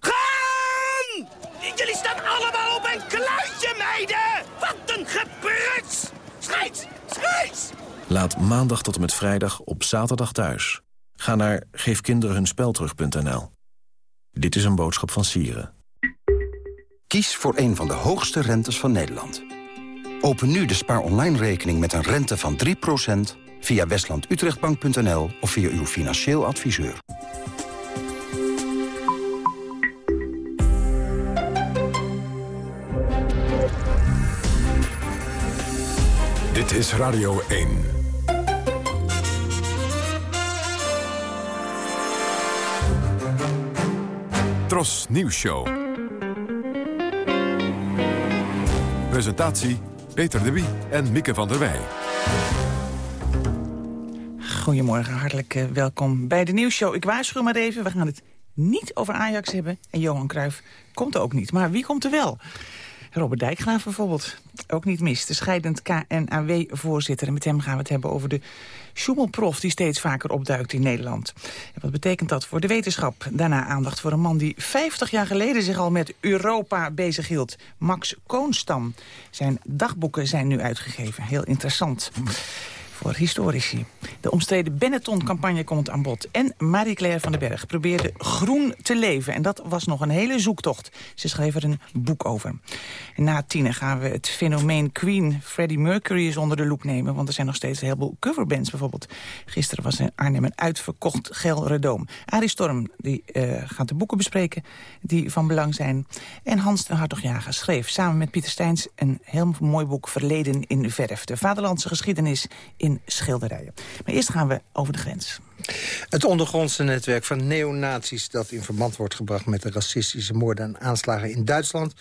Jullie staan allemaal op een kluitje, meiden! Wat een gepruts! Scheids! Scheids! Laat maandag tot en met vrijdag op zaterdag thuis. Ga naar geefkinderenhunspelterug.nl. Dit is een boodschap van Sieren. Kies voor een van de hoogste rentes van Nederland. Open nu de spaar online rekening met een rente van 3% via westlandutrechtbank.nl of via uw financieel adviseur. Dit is Radio 1. Tros Nieuws Show. Presentatie Peter de Wie en Mieke van der Wij. Goedemorgen, hartelijk eh, welkom bij de nieuwsshow. Ik waarschuw maar even, we gaan het niet over Ajax hebben. En Johan Cruijff komt ook niet. Maar wie komt er wel? Robert Dijkgraaf bijvoorbeeld, ook niet mis. De scheidend KNAW-voorzitter. En met hem gaan we het hebben over de Schummelprof... die steeds vaker opduikt in Nederland. En wat betekent dat voor de wetenschap? Daarna aandacht voor een man die 50 jaar geleden zich al met Europa bezighield. Max Koonstam. Zijn dagboeken zijn nu uitgegeven. Heel interessant voor historici. De omstreden Benetton-campagne komt aan bod. En Marie-Claire van den Berg probeerde groen te leven. En dat was nog een hele zoektocht. Ze schreef er een boek over. Na tienen gaan we het fenomeen Queen Freddie Mercury eens onder de loep nemen. Want er zijn nog steeds een heleboel coverbands bijvoorbeeld. Gisteren was in Arnhem een uitverkocht Gelredoom. Arie Storm die, uh, gaat de boeken bespreken die van belang zijn. En Hans de Hartogjager schreef samen met Pieter Steins... een heel mooi boek Verleden in verf. De vaderlandse geschiedenis in schilderijen. Maar eerst gaan we over de grens. Het ondergrondse netwerk van neonazies dat in verband wordt gebracht... met de racistische moorden en aanslagen in Duitsland...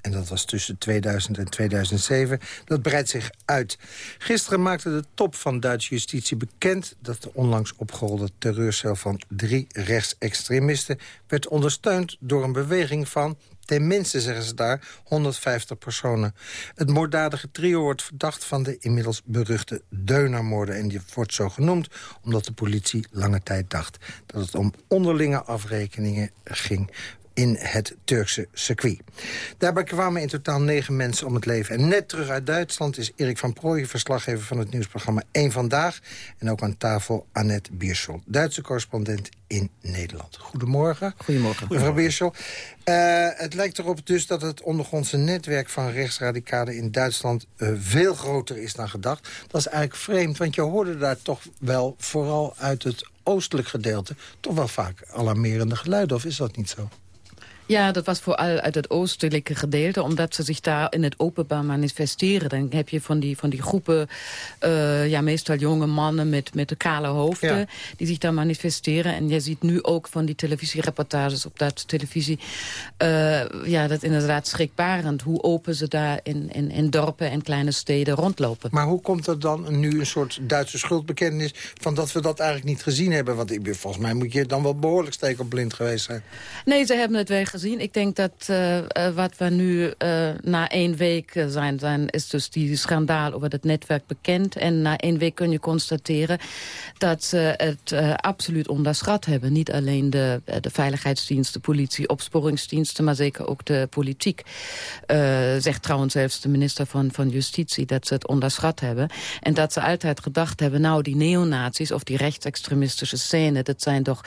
en dat was tussen 2000 en 2007, dat breidt zich uit. Gisteren maakte de top van Duitse justitie bekend... dat de onlangs opgerolde terreurcel van drie rechtsextremisten... werd ondersteund door een beweging van Tenminste, zeggen ze daar, 150 personen. Het moorddadige trio wordt verdacht van de inmiddels beruchte Deunermoorden. En die wordt zo genoemd omdat de politie lange tijd dacht... dat het om onderlinge afrekeningen ging in het Turkse circuit. Daarbij kwamen in totaal negen mensen om het leven. En net terug uit Duitsland is Erik van Prooijen... verslaggever van het nieuwsprogramma 1 Vandaag. En ook aan tafel Annette Bierschel, Duitse correspondent in Nederland. Goedemorgen. Goedemorgen. Mevrouw Bierschel. Uh, het lijkt erop dus dat het ondergrondse netwerk van rechtsradicalen in Duitsland... Uh, veel groter is dan gedacht. Dat is eigenlijk vreemd, want je hoorde daar toch wel... vooral uit het oostelijk gedeelte... toch wel vaak alarmerende geluiden, of is dat niet zo? Ja, dat was vooral uit het oostelijke gedeelte, omdat ze zich daar in het openbaar manifesteren. Dan heb je van die, van die groepen, uh, ja, meestal jonge mannen met, met de kale hoofden, ja. die zich daar manifesteren. En je ziet nu ook van die televisiereportages op dat televisie, uh, ja, dat inderdaad schrikbarend, hoe open ze daar in, in, in dorpen en kleine steden rondlopen. Maar hoe komt er dan nu een soort Duitse schuldbekentenis van dat we dat eigenlijk niet gezien hebben? Want volgens mij moet je dan wel behoorlijk stekelblind geweest zijn. Nee, ze hebben het weg gezien. Ik denk dat uh, wat we nu uh, na één week zijn, zijn, is dus die schandaal over het netwerk bekend. En na één week kun je constateren dat ze het absoluut onderschat hebben. Niet alleen de, de veiligheidsdiensten, politie, opsporingsdiensten, maar zeker ook de politiek. zegt trouwens zelfs de minister van, van Justitie dat ze het onderschat hebben. En dat ze altijd gedacht hebben, nou die neonazies of die rechtsextremistische scène, dat zijn toch,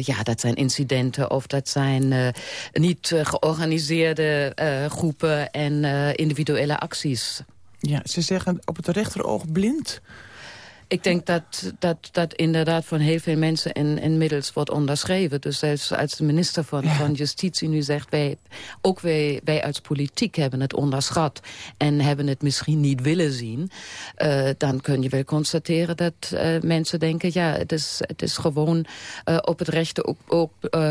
ja, dat zijn incidenten of dat zijn niet uh, georganiseerde uh, groepen en uh, individuele acties. Ja, ze zeggen op het rechteroog blind. Ik denk dat, dat dat inderdaad van heel veel mensen in, inmiddels wordt onderschreven. Dus zelfs als de minister van, ja. van Justitie nu zegt... Wij, ook wij, wij als politiek hebben het onderschat... en hebben het misschien niet willen zien... Uh, dan kun je wel constateren dat uh, mensen denken... ja, het is, het is gewoon uh, op het rechte oog, oog,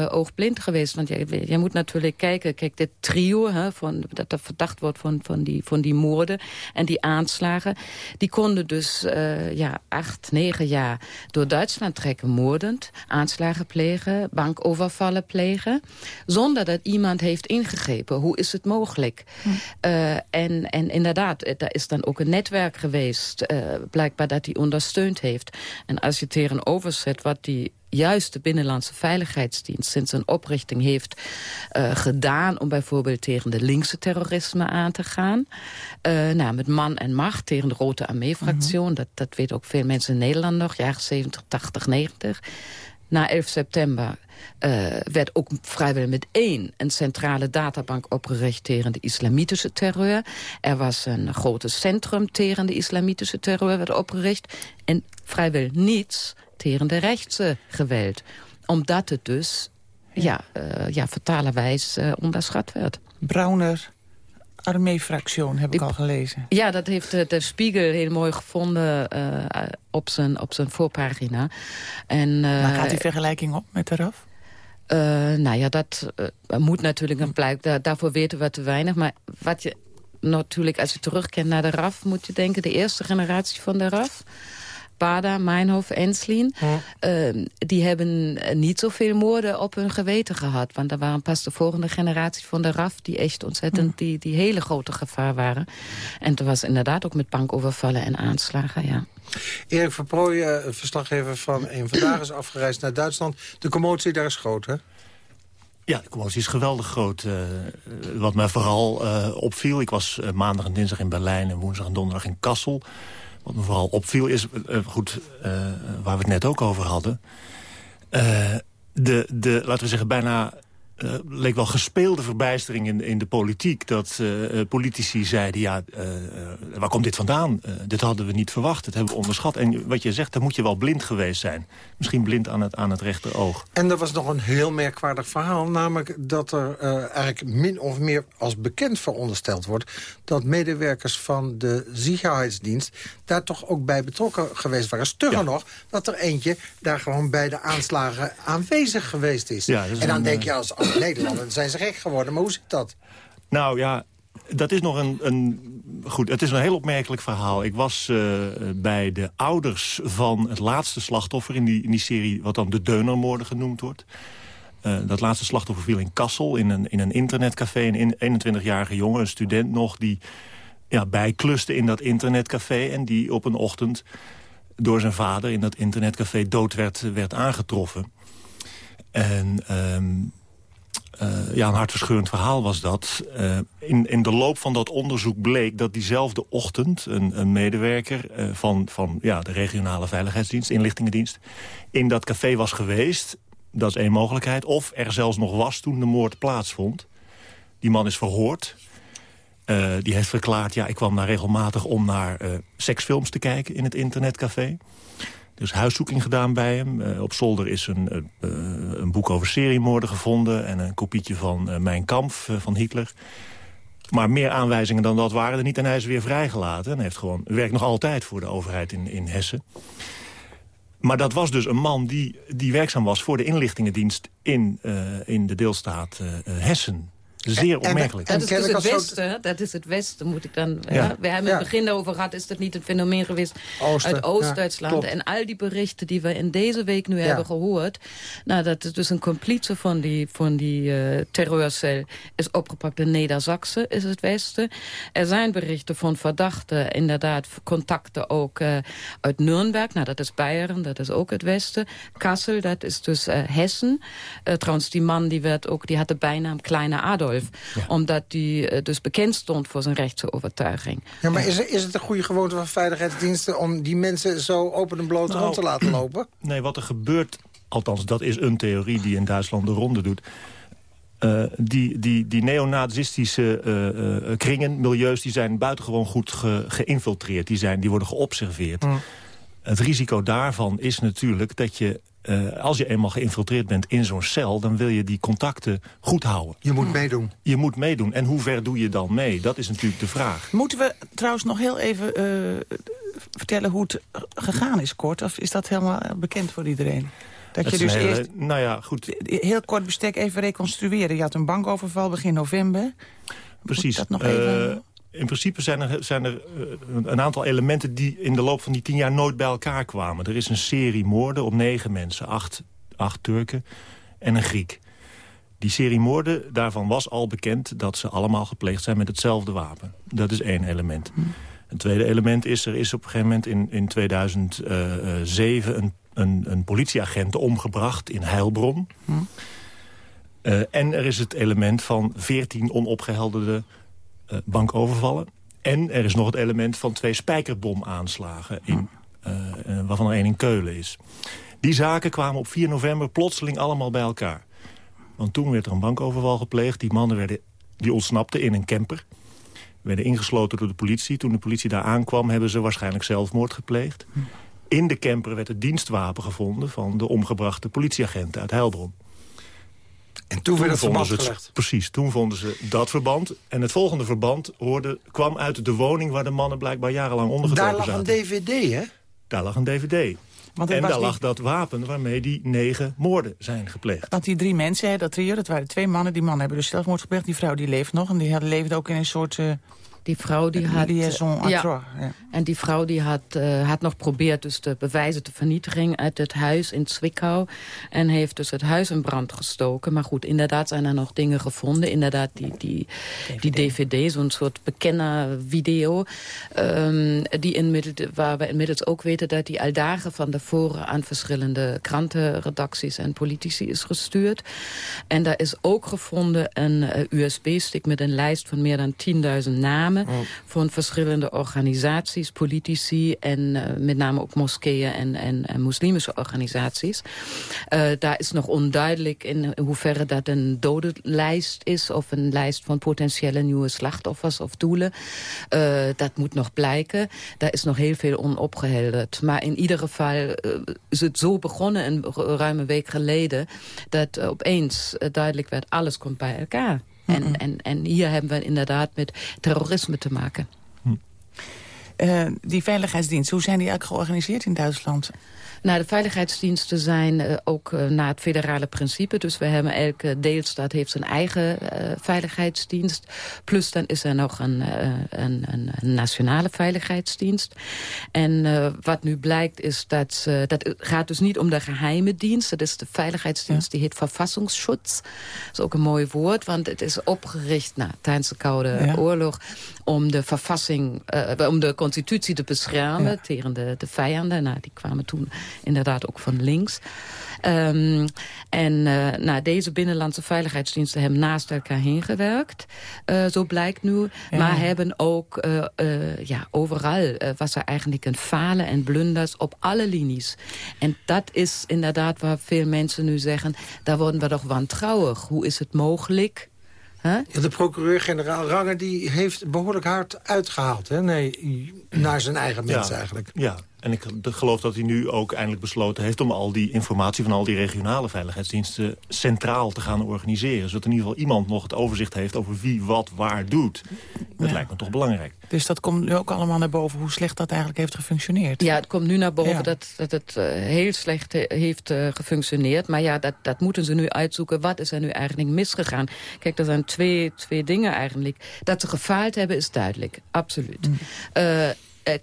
oog blind geweest. Want je, je moet natuurlijk kijken... Kijk, dit trio hè, van, dat er verdacht wordt van, van, die, van die moorden... en die aanslagen, die konden dus... ja, acht, negen jaar door Duitsland trekken moordend, aanslagen plegen, bankovervallen plegen, zonder dat iemand heeft ingegrepen. Hoe is het mogelijk? Hm. Uh, en, en inderdaad, er is dan ook een netwerk geweest, uh, blijkbaar dat hij ondersteund heeft. En als je tegenover zet wat die juist de Binnenlandse Veiligheidsdienst sinds zijn oprichting heeft uh, gedaan... om bijvoorbeeld tegen de linkse terrorisme aan te gaan. Uh, nou, met man en macht tegen de Rote Armee-fractie. Mm -hmm. dat, dat weten ook veel mensen in Nederland nog, jaren 70, 80, 90. Na 11 september uh, werd ook vrijwel met één een centrale databank opgericht tegen de islamitische terreur. Er was een grote centrum tegen de islamitische terreur werd opgericht. En vrijwel niets tegen de rechtse geweld. Omdat het dus ja, uh, ja, vertalenwijs uh, onderschat werd. Browner armeefractie heb ik al gelezen. Ja, dat heeft de, de Spiegel heel mooi gevonden uh, op, zijn, op zijn voorpagina. En, maar gaat die vergelijking op met de RAF? Nou ja, dat moet natuurlijk een. Da daarvoor weten we te weinig. Maar wat je natuurlijk, als je terugkent naar de RAF... moet je denken, de eerste generatie van de RAF... Spada, Meinhof, Enslin... Ehm, die hebben niet zoveel moorden op hun geweten gehad. Want er waren pas de volgende generatie van de RAF... die echt ontzettend die, die hele grote gevaar waren. En toen was inderdaad ook met bankovervallen en aanslagen, ja. Erik Verprooijen, verslaggever van een Vandaag... is afgereisd naar Duitsland. De commotie daar is groot, hè? Ja, de commotie is geweldig groot. Uh, wat mij vooral uh, opviel, ik was uh, maandag en dinsdag in Berlijn... en woensdag en donderdag in Kassel. Wat me vooral opviel is, goed, waar we het net ook over hadden... de, de, laten we zeggen, bijna uh, leek wel gespeelde verbijstering in, in de politiek. Dat uh, politici zeiden, ja, uh, waar komt dit vandaan? dit hadden we niet verwacht, dat hebben we onderschat. En wat je zegt, dan moet je wel blind geweest zijn. Misschien blind aan het, aan het rechteroog. En er was nog een heel merkwaardig verhaal. Namelijk dat er eigenlijk min of meer als bekend verondersteld wordt... dat medewerkers van de Sicherheidsdienst daar toch ook bij betrokken geweest waren. Stugger nog, dat er eentje daar gewoon bij de aanslagen aanwezig geweest is. Ja, is en dan een, denk je als Nederlander zijn ze gek geworden. Maar hoe zit dat? Nou ja, dat is nog een, een... Goed, het is een heel opmerkelijk verhaal. Ik was uh, bij de ouders van het laatste slachtoffer in die, in die serie... wat dan de Deunermoorden genoemd wordt. Uh, dat laatste slachtoffer viel in Kassel, in een, in een internetcafé. Een 21-jarige jongen, een student nog, die ja, bijkluste in dat internetcafé... en die op een ochtend door zijn vader in dat internetcafé dood werd, werd aangetroffen. En... Um, uh, ja, een hartverscheurend verhaal was dat. Uh, in, in de loop van dat onderzoek bleek dat diezelfde ochtend... een, een medewerker uh, van, van ja, de regionale veiligheidsdienst, inlichtingendienst... in dat café was geweest, dat is één mogelijkheid... of er zelfs nog was toen de moord plaatsvond. Die man is verhoord. die heeft verklaard, ja, ik kwam daar regelmatig om naar seksfilms te kijken... in het internetcafé. Is huiszoeking gedaan bij hem. Uh, op zolder is een, uh, een boek over seriemoorden gevonden... en een kopietje van Mijn Kamp van Hitler. Maar meer aanwijzingen dan dat waren er niet. En hij is weer vrijgelaten. En heeft gewoon, werkt nog altijd voor de overheid in, in Hessen. Maar dat was dus een man die, die werkzaam was voor de inlichtingendienst... in, in de deelstaat Hessen. Zeer opmerkelijk. En, dat is dus het Westen, dat is het Westen, moet ik dan... Ja. Ja, we hebben het begin over gehad, is dat niet een fenomeen geweest Oosten. uit Oost-Duitsland. en al die berichten die we in deze week nu hebben gehoord... Nou, dat is dus een complice van die, van die uh, terreurcel is opgepakt in Neder-Saxe, is het Westen. Er zijn berichten van verdachten, inderdaad, contacten ook uh, uit Nürnberg. Nou, dat is Beieren, dat is ook het Westen. Kassel, dat is dus uh, Hessen. trouwens, die man die werd ook, die had de bijnaam Kleine Adolf. Omdat hij uh, dus bekend stond voor zijn rechtse overtuiging. Ja, maar is, is het een goede gewoonte van veiligheidsdiensten... om die mensen zo open en bloot nou, rond te laten lopen? Nee, wat er gebeurt... althans, dat is een theorie die in Duitsland de ronde doet... Uh, die, die, die neonazistische uh, uh, kringen, milieus, die zijn buitengewoon goed ge, geïnfiltreerd. Die, zijn, die worden geobserveerd. Mm. Het risico daarvan is natuurlijk dat je uh, als je eenmaal geïnfiltreerd bent in zo'n cel... dan wil je die contacten goed houden. Je moet meedoen. Je moet meedoen. En hoe ver doe je dan mee? Dat is natuurlijk de vraag. Moeten we trouwens nog heel even uh, vertellen hoe het gegaan is, kort? Of is dat helemaal bekend voor iedereen? Dat je dus hele, eerst... Nou ja, goed. Heel kort bestek even reconstrueren. Je had een bankoverval begin november. Precies. Moet dat nog even... Uh, in principe zijn er, zijn er een aantal elementen die in de loop van die tien jaar nooit bij elkaar kwamen. Er is een serie moorden op negen mensen, acht, acht Turken en een Griek. Die serie moorden, daarvan was al bekend dat ze allemaal gepleegd zijn met hetzelfde wapen. Dat is één element. Een tweede element is, er is op een gegeven moment in, in 2007 een, een, een politieagent omgebracht in Heilbron. Hm. Uh, en er is het element van veertien onopgehelderde uh, bankovervallen. En er is nog het element van twee spijkerbomaanslagen... In, uh, uh, waarvan er één in Keulen is. Die zaken kwamen op 4 november plotseling allemaal bij elkaar. Want toen werd er een bankoverval gepleegd. Die mannen werden, die ontsnapten in een camper. Werden ingesloten door de politie. Toen de politie daar aankwam, hebben ze waarschijnlijk zelfmoord gepleegd. In de camper werd het dienstwapen gevonden... van de omgebrachte politieagenten uit Heilbron. En toen, toen werd het verband het, gelegd. Precies, toen vonden ze dat verband. En het volgende verband hoorde, kwam uit de woning... waar de mannen blijkbaar jarenlang ondergedoken zaten. zaten. Daar lag een dvd, hè? Daar lag een dvd. Want en daar lag dat wapen waarmee die negen moorden zijn gepleegd. Want die drie mensen, hè, dat trio, dat waren twee mannen. Die mannen hebben dus zelfmoord gepleegd. Die vrouw die leeft nog. En die leefde ook in een soort uh, Die vrouw die had... Liaison ja. ja. En die vrouw die had, uh, had nog geprobeerd dus de bewijzen te vernietigen uit het huis in Zwickau. En heeft dus het huis in brand gestoken. Maar goed, inderdaad zijn er nog dingen gevonden. Inderdaad, die, die DVD, die DVD zo'n soort bekende video. Um, die inmiddels, waar we inmiddels ook weten dat die al dagen van tevoren aan verschillende krantenredacties en politici is gestuurd. En daar is ook gevonden een uh, USB-stick met een lijst van meer dan 10.000 namen oh. van verschillende organisaties, politici en uh, met name ook moskeeën en, en, en moslimische organisaties. Uh, daar is nog onduidelijk in hoeverre dat een dodenlijst is of een lijst van potentiële nieuwe slachtoffers of doelen. Uh, dat moet nog blijken. Daar is nog heel veel onopgehelderd. Maar in ieder geval is het zo begonnen een ruime week geleden... dat opeens duidelijk werd, alles komt bij elkaar. Mm -hmm. en, en, en hier hebben we inderdaad met terrorisme te maken. Hm. die veiligheidsdienst, hoe zijn die eigenlijk georganiseerd in Duitsland? Nou, de veiligheidsdiensten zijn uh, ook uh, naar het federale principe. Dus we hebben elke deelstaat heeft zijn eigen uh, veiligheidsdienst. Plus dan is er nog een, een, een, nationale veiligheidsdienst. En wat nu blijkt is dat... dat gaat dus niet om de geheime dienst. Dat is de veiligheidsdienst, die heet Verfassungsschutz. Dat is ook een mooi woord, want het is opgericht nou, tijdens de Koude ja. Oorlog... om de verfassing, om de constitutie te beschermen ja. tegen de, de vijanden. Nou, die kwamen toen inderdaad ook van links. Um, en uh, nou, deze binnenlandse veiligheidsdiensten hebben naast elkaar heen gewerkt. Uh, zo blijkt nu. Ja. Maar hebben ook uh, ja, overal was er eigenlijk een falen en blunders op alle linies. En dat is inderdaad waar veel mensen nu zeggen... daar worden we toch wantrouwig. Hoe is het mogelijk... Huh? Ja, de procureur-generaal Ranger die heeft behoorlijk hard uitgehaald. Hè? Nee, naar zijn eigen mensen ja, eigenlijk. Ja, en ik geloof dat hij nu ook eindelijk besloten heeft... om al die informatie van al die regionale veiligheidsdiensten centraal te gaan organiseren. Zodat in ieder geval iemand nog het overzicht heeft over wie wat waar doet. Dat ja. lijkt me toch belangrijk. Dus dat komt nu ook allemaal naar boven hoe slecht dat eigenlijk heeft gefunctioneerd. Ja, het komt nu naar boven ja. dat, dat het uh, heel slecht he heeft uh, gefunctioneerd. Maar ja, dat, dat moeten ze nu uitzoeken. Wat is er nu eigenlijk misgegaan? Kijk, er zijn twee, twee dingen eigenlijk. Dat ze gefaald hebben is duidelijk, absoluut. Mm. Uh,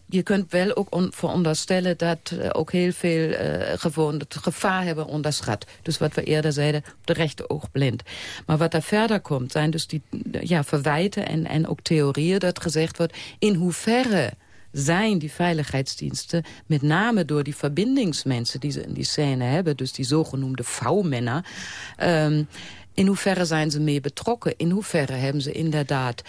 je kunt wel ook on veronderstellen dat uh, ook heel veel uh, gewoon het gevaar hebben onderschat. Dus wat we eerder zeiden, op de rechte oog blind. Maar wat er verder komt, zijn dus die ja, verwijten en, en ook theorieën dat gezegd wordt... in hoeverre zijn die veiligheidsdiensten, met name door die verbindingsmensen die ze in die scène hebben, dus die zogenoemde vouwmenner, um, in hoeverre zijn ze mee betrokken? In hoeverre hebben ze inderdaad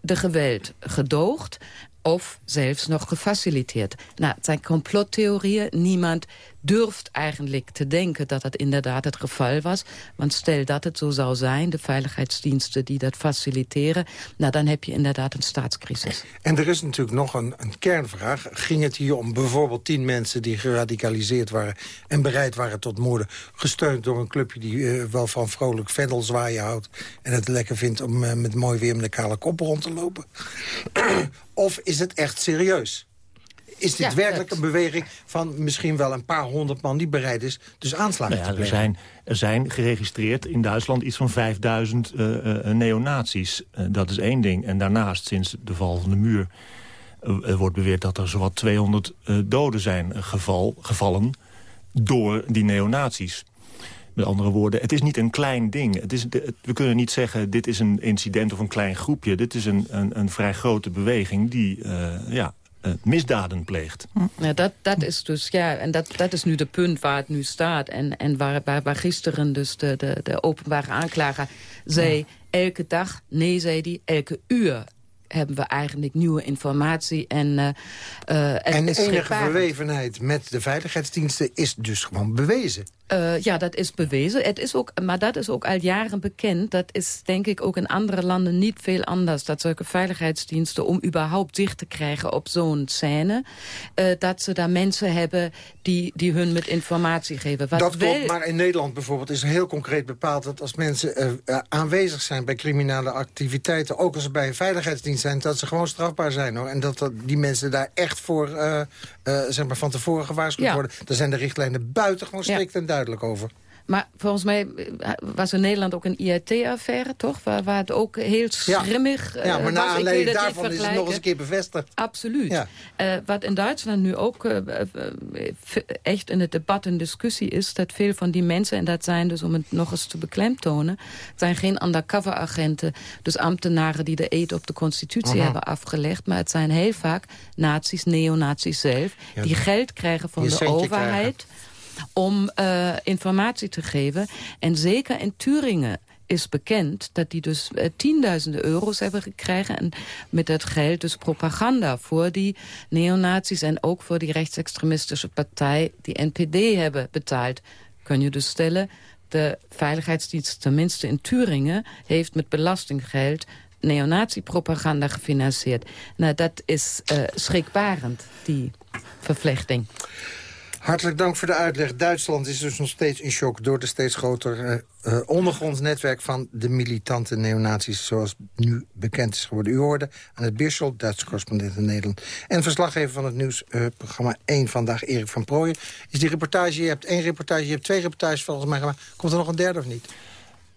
de geweld gedoogd? Of zelfs nog gefaciliteerd. Nou, het zijn complottheorieën. Niemand durft eigenlijk te denken dat dat inderdaad het geval was. Want stel dat het zo zou zijn, de veiligheidsdiensten die dat faciliteren... nou, dan heb je inderdaad een staatscrisis. En er is natuurlijk nog een, een kernvraag. Ging het hier om bijvoorbeeld tien mensen die geradicaliseerd waren... en bereid waren tot moorden, gesteund door een clubje... die uh, wel van vrolijk vendelzwaaien houdt... en het lekker vindt om uh, met mooi weer met een kale kop rond te lopen? of is het echt serieus? Is dit ja, werkelijk dat... een beweging van misschien wel een paar honderd man... die bereid is dus aanslagen nou ja, te er zijn, er zijn geregistreerd in Duitsland iets van 5000 uh, uh, neonazies. Uh, dat is één ding. En daarnaast, sinds de val van de muur... wordt beweerd dat er zowat 200 doden zijn geval, gevallen door die neonazies. Met andere woorden, het is niet een klein ding. Het is, we kunnen niet zeggen, dit is een incident of een klein groepje. Dit is een, een, een vrij grote beweging die ja, uh, misdaden pleegt. Ja, dat, dat is dus, ja, en dat, dat is nu de punt waar het nu staat. En, en waar, waar, waar gisteren dus de, de, de openbare aanklager zei... Ja. elke dag, nee, zei hij, elke uur hebben we eigenlijk nieuwe informatie. En, uh, uh, en enige verwevenheid met de veiligheidsdiensten is dus gewoon bewezen. Uh, ja, dat is bewezen. Het is ook, maar dat is ook al jaren bekend. Dat is denk ik ook in andere landen niet veel anders. Dat zulke veiligheidsdiensten, om überhaupt zicht te krijgen op zo'n scène... Uh, dat ze daar mensen hebben die, die hun met informatie geven. Wat dat klopt, maar in Nederland bijvoorbeeld is heel concreet bepaald... dat als mensen uh, aanwezig zijn bij criminele activiteiten... ook als ze bij een veiligheidsdienst zijn, dat ze gewoon strafbaar zijn. Hoor. En dat, dat die mensen daar echt voor zeg maar van tevoren gewaarschuwd ja. worden. Daar zijn de richtlijnen buitengewoon strikt ja. en duidelijk over. Maar volgens mij eh, was in Nederland ook een IAT-affaire, toch? Waar, waar het ook heel schimmig ja. ja, maar na aanleiding daarvan is het nog eens een keer bevestigd. Absoluut. Ja. Uh, wat in Duitsland nu ook uh, echt in het debat en discussie is... dat veel van die mensen, en dat zijn dus om het nog eens te beklemtonen... zijn geen undercover-agenten, dus ambtenaren die de eet op de constitutie hebben afgelegd... maar het zijn heel vaak nazi's, neonazi's zelf... Die geld krijgen van de overheid... Krijgen om uh, informatie te geven. En zeker in Turingen is bekend dat die dus uh, tienduizenden euro's hebben gekregen... en met dat geld dus propaganda voor die neonazies... en ook voor die rechtsextremistische partij, die NPD, hebben betaald. Kun je dus stellen, de veiligheidsdienst, tenminste in Turingen... heeft met belastinggeld neonazi-propaganda gefinancierd. Nou, dat is uh, schrikbarend, die vervlechting. Hartelijk dank voor de uitleg. Duitsland is dus nog steeds in shock... door de steeds groter uh, ondergronds netwerk van de militante neonazies... zoals nu bekend is geworden. U hoorde aan het Beerschot, Duitse correspondent in Nederland... en verslaggever van het nieuwsprogramma uh, 1 vandaag, Erik van Prooijen. Is die reportage, je hebt één reportage, je hebt twee reportages volgens mij gemaakt. Komt er nog een derde of niet?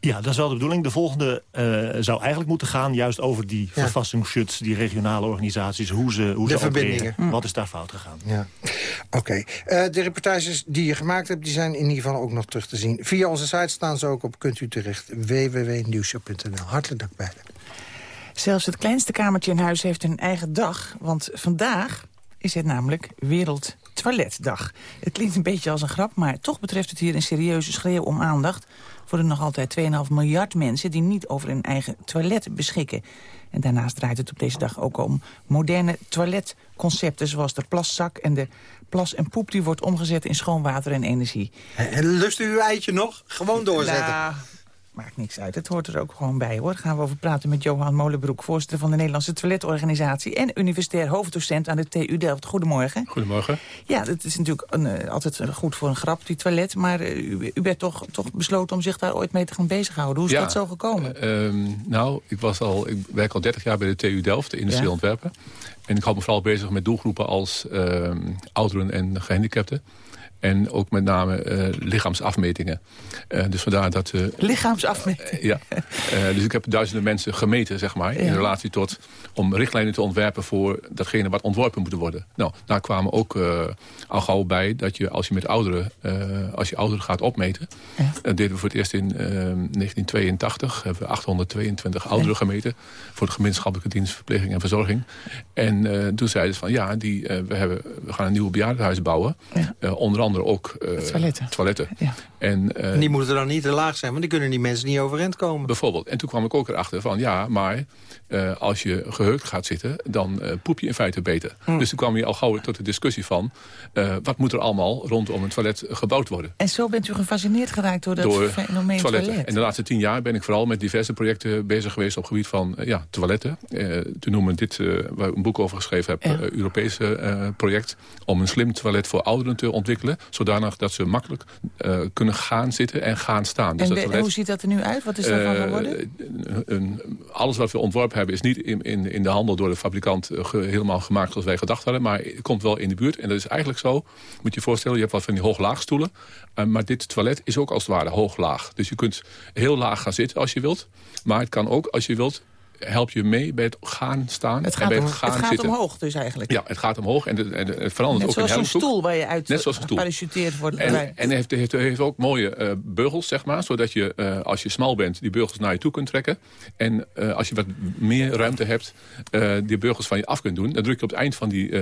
Ja, dat is wel de bedoeling. De volgende uh, zou eigenlijk moeten gaan juist over die ja. die regionale organisaties, hoe ze, hoe de ze verbindingen. Hm. Wat is daar fout gegaan? Ja. Oké. Okay. Uh, de reportages die je gemaakt hebt... die zijn in ieder geval ook nog terug te zien. Via onze site staan ze ook op, kunt u terecht. www.nieuwshow.nl. Hartelijk dank beiden. Zelfs het kleinste kamertje in huis heeft een eigen dag. Want vandaag is het namelijk Wereld Toiletdag. Het klinkt een beetje als een grap, maar toch betreft het hier een serieuze schreeuw om aandacht voor de nog altijd 2,5 miljard mensen die niet over hun eigen toilet beschikken. En daarnaast draait het op deze dag ook om moderne toiletconcepten... zoals de plaszak en de plas en poep die wordt omgezet in schoon water en energie. En lust u uw eitje nog? Gewoon doorzetten. Nou, maakt niks uit. Het hoort er ook gewoon bij, hoor. Gaan we over praten met Johan Molenbroek... voorzitter van de Nederlandse Toiletorganisatie... en universitair hoofddocent aan de TU Delft. Goedemorgen. Goedemorgen. Ja, het is natuurlijk een, uh, altijd goed voor een grap, die toilet... maar uh, u, u werd toch, toch besloten om zich daar ooit mee te gaan bezighouden. Hoe is ja, dat zo gekomen? Uh, um, nou, ik, was al, ik werk al 30 jaar bij de TU Delft, de industrie ja. ontwerpen. En ik hou me vooral bezig met doelgroepen als ouderen en gehandicapten. En ook met name uh, lichaamsafmetingen. Uh, dus vandaar dat... Uh, lichaamsafmetingen? ja. dus ik heb duizenden mensen gemeten, zeg maar. Ja. In relatie tot... om richtlijnen te ontwerpen voor datgene wat ontworpen moet worden. Nou, daar kwamen ook al gauw bij dat je als je met ouderen... als je ouderen gaat opmeten... Ja. Dat deden we voor het eerst in 1982. Hebben we 822 ouderen gemeten. Voor de gemeenschappelijke dienst verpleging en verzorging. En toen zeiden ze van... Ja, die, we, hebben, we gaan een nieuw bejaardenhuis bouwen. onder andere ook uh, toiletten. toiletten. Ja. En, uh, en die moeten dan niet te laag zijn, want die kunnen die mensen niet overeind komen. Bijvoorbeeld. En toen kwam ik ook erachter van, ja, maar uh, als je geheukt gaat zitten... dan poep je in feite beter. Hm. Dus toen kwam je al gauw tot de discussie van... wat moet er allemaal rondom een toilet gebouwd worden. En zo bent u gefascineerd geraakt door dat door fenomeen toiletten. toilet. En de laatste tien jaar ben ik vooral met diverse projecten bezig geweest... op het gebied van ja, toiletten. toen noemen dit, waar ik een boek over geschreven heb... Ja. Europese project om een slim toilet voor ouderen te ontwikkelen... zodanig dat ze makkelijk kunnen gaan zitten en gaan staan. Dus en dat toilet, hoe ziet dat er nu uit? Wat is daarvan geworden? Een, alles wat we ontworpen hebben is niet in, in, in de handel door de fabrikant ge, helemaal gemaakt zoals wij gedacht hadden. Maar het komt wel in de buurt. En dat is eigenlijk zo, moet je je voorstellen, je hebt wat van die hoog-laagstoelen. maar dit toilet is ook als het ware hoog-laag. Dus je kunt heel laag gaan zitten als je wilt. Maar het kan ook, als je wilt, help je mee bij het gaan staan het en bij het om, gaan het gaat zitten. omhoog dus eigenlijk. Ja, het gaat omhoog en, de, en de, het verandert Net ook zoals in een stoel waar je uit Net zoals een stoel. geparachuteerd wordt. En, en heeft, heeft, heeft ook mooie uh, beugels, zeg maar. Zodat je, uh, als je smal bent, die beugels naar je toe kunt trekken. En uh, als je wat meer ruimte hebt, die beugels van je af kunt doen. Dan druk je op het eind van die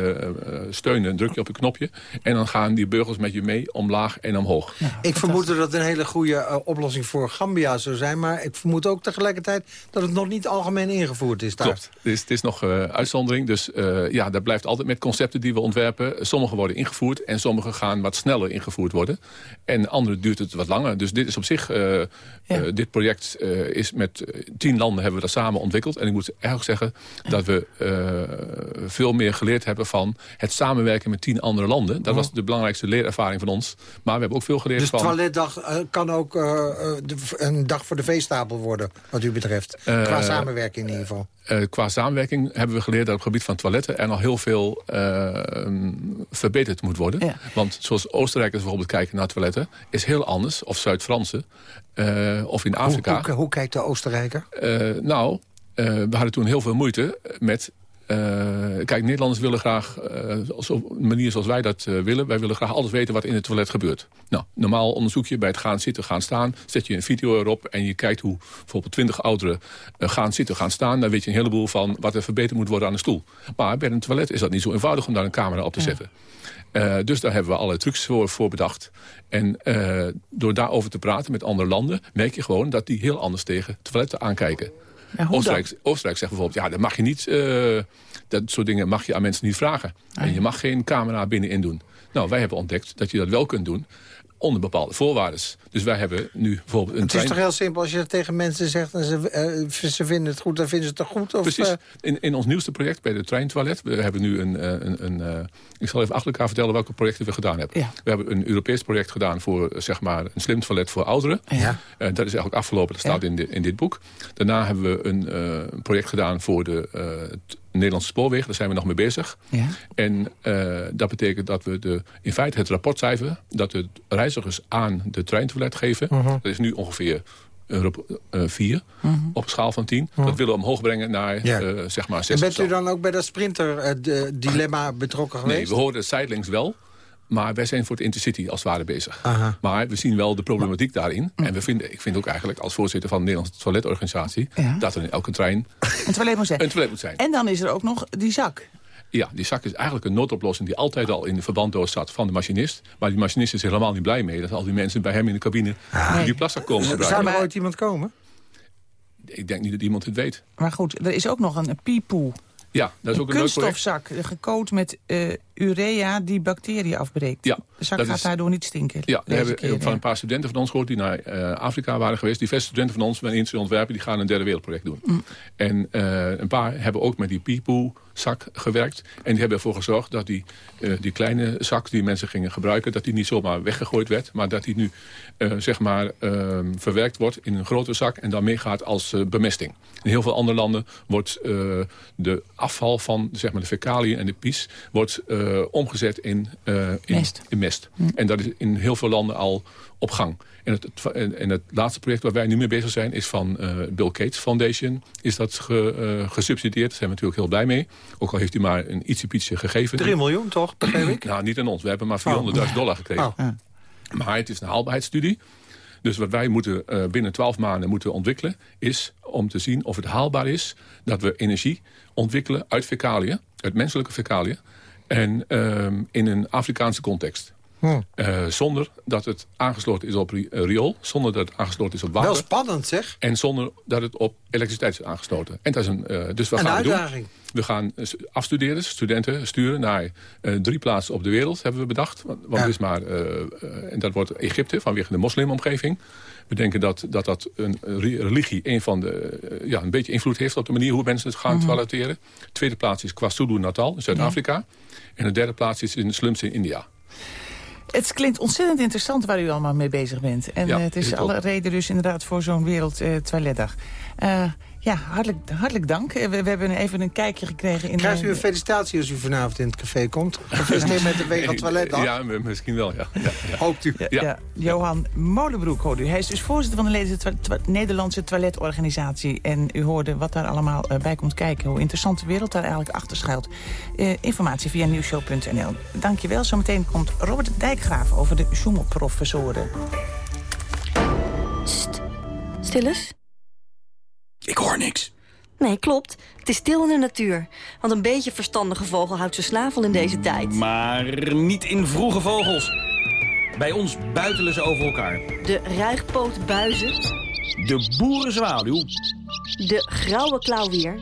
steunen, druk je op een knopje. En dan gaan die beugels met je mee omlaag en omhoog. Ja, ik vermoed dat het een hele goede oplossing voor Gambia zou zijn. Maar ik vermoed ook tegelijkertijd dat het nog niet algemeen ingevoerd is. Klopt. Het is, het is nog uh, uitzondering. Dus uh, ja, dat blijft altijd met concepten die we ontwerpen. Sommige worden ingevoerd en sommige gaan wat sneller ingevoerd worden. En andere duurt het wat langer. Dus dit is op zich, uh, ja. dit project is met tien landen hebben we dat samen ontwikkeld. En ik moet eigenlijk zeggen dat we veel meer geleerd hebben van het samenwerken met tien andere landen. Dat was de belangrijkste leerervaring van ons. Maar we hebben ook veel geleerd dus van... Dus toiletdag kan ook een dag voor de veestapel worden, wat u betreft, qua samenwerking. In ieder geval. Uh, qua samenwerking hebben we geleerd dat op het gebied van toiletten... er nog heel veel uh, verbeterd moet worden. Want zoals Oostenrijkers bijvoorbeeld kijken naar toiletten... is heel anders, of Zuid-Fransen, uh, of in Afrika. Hoe, hoe, hoe kijkt de Oostenrijker? nou, we hadden toen heel veel moeite met kijk, Nederlanders willen graag, uh, op een manier zoals wij dat uh, willen... wij willen graag alles weten wat in het toilet gebeurt. Nou, normaal onderzoek je bij het gaan zitten, gaan staan... zet je een video erop en je kijkt hoe bijvoorbeeld twintig ouderen gaan zitten, gaan staan... dan weet je een heleboel van wat er verbeterd moet worden aan de stoel. Maar bij een toilet is dat niet zo eenvoudig om daar een camera op te zetten. dus daar hebben we allerlei trucs voor, voor bedacht. En door daarover te praten met andere landen... merk je gewoon dat die heel anders tegen toiletten aankijken. Oostenrijk, Oostenrijk zegt bijvoorbeeld, ja, dat mag je niet, uh, dat soort dingen mag je aan mensen niet vragen. En je mag geen camera binnenin doen. Nou, wij hebben ontdekt dat je dat wel kunt doen onder bepaalde voorwaarden. Dus wij hebben nu bijvoorbeeld een Het is toch heel simpel als je dat tegen mensen zegt... en ze, uh, ze vinden het goed, dan vinden ze het toch goed? Of, Precies. Uh... In, in ons nieuwste project bij de treintoilet... we hebben nu een... een, een uh, ik zal even achter elkaar vertellen welke projecten we gedaan hebben. Ja. We hebben een Europees project gedaan voor zeg maar, een slim toilet voor ouderen. Ja. dat is eigenlijk afgelopen, dat staat ja. in, de, in dit boek. Daarna hebben we een project gedaan voor de Nederlandse spoorwegen. Daar zijn we nog mee bezig. Ja. En uh, dat betekent dat we de, in feite het rapportcijfer... dat de reizigers aan de treintoilet geven... Uh -huh. dat is nu ongeveer uh, vier uh -huh. op schaal van 10. -huh. Dat willen we omhoog brengen naar ja. uh, zeg maar 6 En bent u dan ook bij dat sprinter-dilemma betrokken geweest? Nee, we hoorden het zijdelings wel. Maar wij zijn voor het Intercity als het ware bezig. Aha. Maar we zien wel de problematiek daarin. En we vinden, ik vind ook eigenlijk als voorzitter van de Nederlandse toiletorganisatie... Ja. dat er in elke trein een toilet, moet zijn. een toilet moet zijn. En dan is er ook nog die zak. Ja, die zak is eigenlijk een noodoplossing die altijd al in de verbanddoos zat van de machinist. Maar die machinist is er helemaal niet blij mee dat al die mensen bij hem in de cabine ah. die, die plaszak komen gebruiken. Zou er ooit iemand komen? Ik denk niet dat iemand het weet. Maar goed, er is ook nog een piepoe. Ja, dat is ook een, een kunststofzak, gecoat met uh, urea die bacteriën afbreekt. Ja, de zak gaat is, daardoor niet stinken. Ja, we hebben keer, van een paar studenten van ons gehoord die naar uh, Afrika waren geweest. Die beste studenten van ons, met een ontwerpen, die gaan een derde wereldproject doen. Mm. En uh, een paar hebben ook met die pipoe zak gewerkt. En die hebben ervoor gezorgd dat die, uh, die kleine zak die mensen gingen gebruiken... dat die niet zomaar weggegooid werd, maar dat die nu uh, zeg maar, uh, verwerkt wordt in een grote zak... en dan meegaat als bemesting. In heel veel andere landen wordt de afval van zeg maar, de fecaliën en de pies... wordt omgezet in, in mest. In mest. Hm. En dat is in heel veel landen al op gang. En het, het, en het laatste project waar wij nu mee bezig zijn... is van uh, Bill Gates Foundation. Is dat ge, uh, gesubsidieerd. Daar zijn we natuurlijk heel blij mee. Ook al heeft hij maar een ietsje gegeven. 3 miljoen toch, begreep ik? nou, niet aan ons. We hebben maar 400.000 oh. dollar gekregen. Oh. Maar het is een haalbaarheidsstudie. Dus wat wij moeten uh, binnen 12 maanden moeten ontwikkelen... is om te zien of het haalbaar is dat we energie ontwikkelen uit fecaliën. Uit menselijke fecaliën. En in een Afrikaanse context. Hmm. Uh, zonder dat het aangesloten is op riool. Zonder dat het aangesloten is op water. Wel spannend zeg. En zonder dat het op elektriciteit is aangesloten. En dat is een, uh, dus wat een gaan uitdaging. We, doen? we gaan afstuderen, studenten sturen naar uh, drie plaatsen op de wereld. Hebben we bedacht. Want, want ja. is maar, en dat wordt Egypte vanwege de moslimomgeving. We denken dat dat, dat een religie een, van de, ja, een beetje invloed heeft op de manier hoe mensen het gaan mm -hmm. toiletteren. De tweede plaats is KwaZulu-Natal, Zuid-Afrika. Ja. En de derde plaats is in de slums in India. Het klinkt ontzettend interessant waar u allemaal mee bezig bent. En ja, uh, het is alle reden dus inderdaad voor zo'n wereld uh, toiletdag. Uh, ja, hartelijk, hartelijk dank. We, we, hebben even een kijkje gekregen. In Krijgt u een felicitatie als u vanavond in het café komt? Gefeliciteerd met de week van toiletdag. Ja, misschien wel, ja. ja, ja. Hoopt u. Ja, ja. Johan Molenbroek hoorde u. Hij is dus voorzitter van de Nederlandse Toiletorganisatie. En u hoorde wat daar allemaal uh, bij komt kijken. Hoe interessant de wereld daar eigenlijk achter schuilt. Uh, informatie via nieuwshow.nl. Dankjewel. Zometeen komt Robert Dijkgraaf over de Schumel-professoren. St. Stil eens. Ik hoor niks. Nee, klopt. Het is stil in de natuur. Want een beetje verstandige vogel houdt zijn snavel in deze tijd. Maar niet in vroege vogels. Bij ons buitelen ze over elkaar. De ruigpootbuizen. De boerenzwaluw. De grauwe klauwier.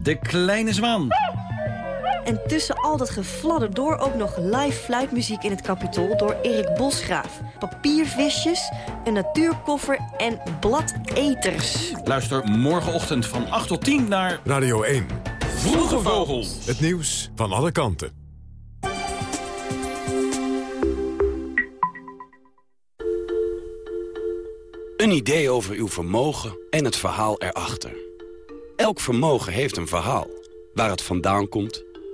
De kleine zwaan. En tussen al dat gefladder door ook nog live fluitmuziek in het kapitol door Erik Bosgraaf. Papiervisjes, een natuurkoffer en bladeters. Luister morgenochtend van 8 tot 10 naar... Radio 1. Vroege Vogels. Het nieuws van alle kanten. Een idee over uw vermogen en het verhaal erachter. Elk vermogen heeft een verhaal. Waar het vandaan komt,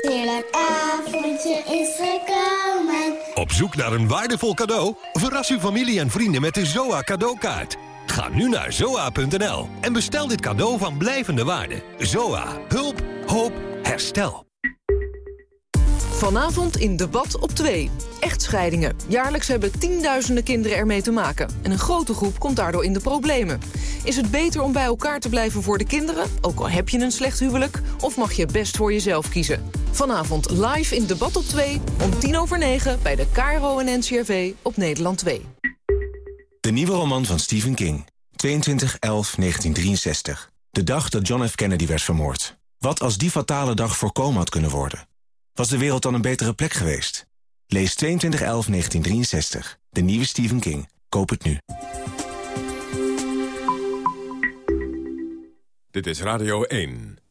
Heerlijk avondje is gekomen. Op zoek naar een waardevol cadeau? Verras uw familie en vrienden met de ZOA cadeaukaart. Ga nu naar zoa.nl en bestel dit cadeau van blijvende waarde. ZOA. Hulp. Hoop. Herstel. Vanavond in debat op 2. Echtscheidingen. Jaarlijks hebben tienduizenden kinderen ermee te maken. En een grote groep komt daardoor in de problemen. Is het beter om bij elkaar te blijven voor de kinderen? Ook al heb je een slecht huwelijk? Of mag je best voor jezelf kiezen? Vanavond live in debat op 2 om tien over 9 bij de KRO en NCRV op Nederland 2. De nieuwe roman van Stephen King. 22-11-1963. De dag dat John F. Kennedy werd vermoord. Wat als die fatale dag voorkomen had kunnen worden? Was de wereld dan een betere plek geweest? Lees 22-11-1963. De nieuwe Stephen King. Koop het nu. Dit is Radio 1.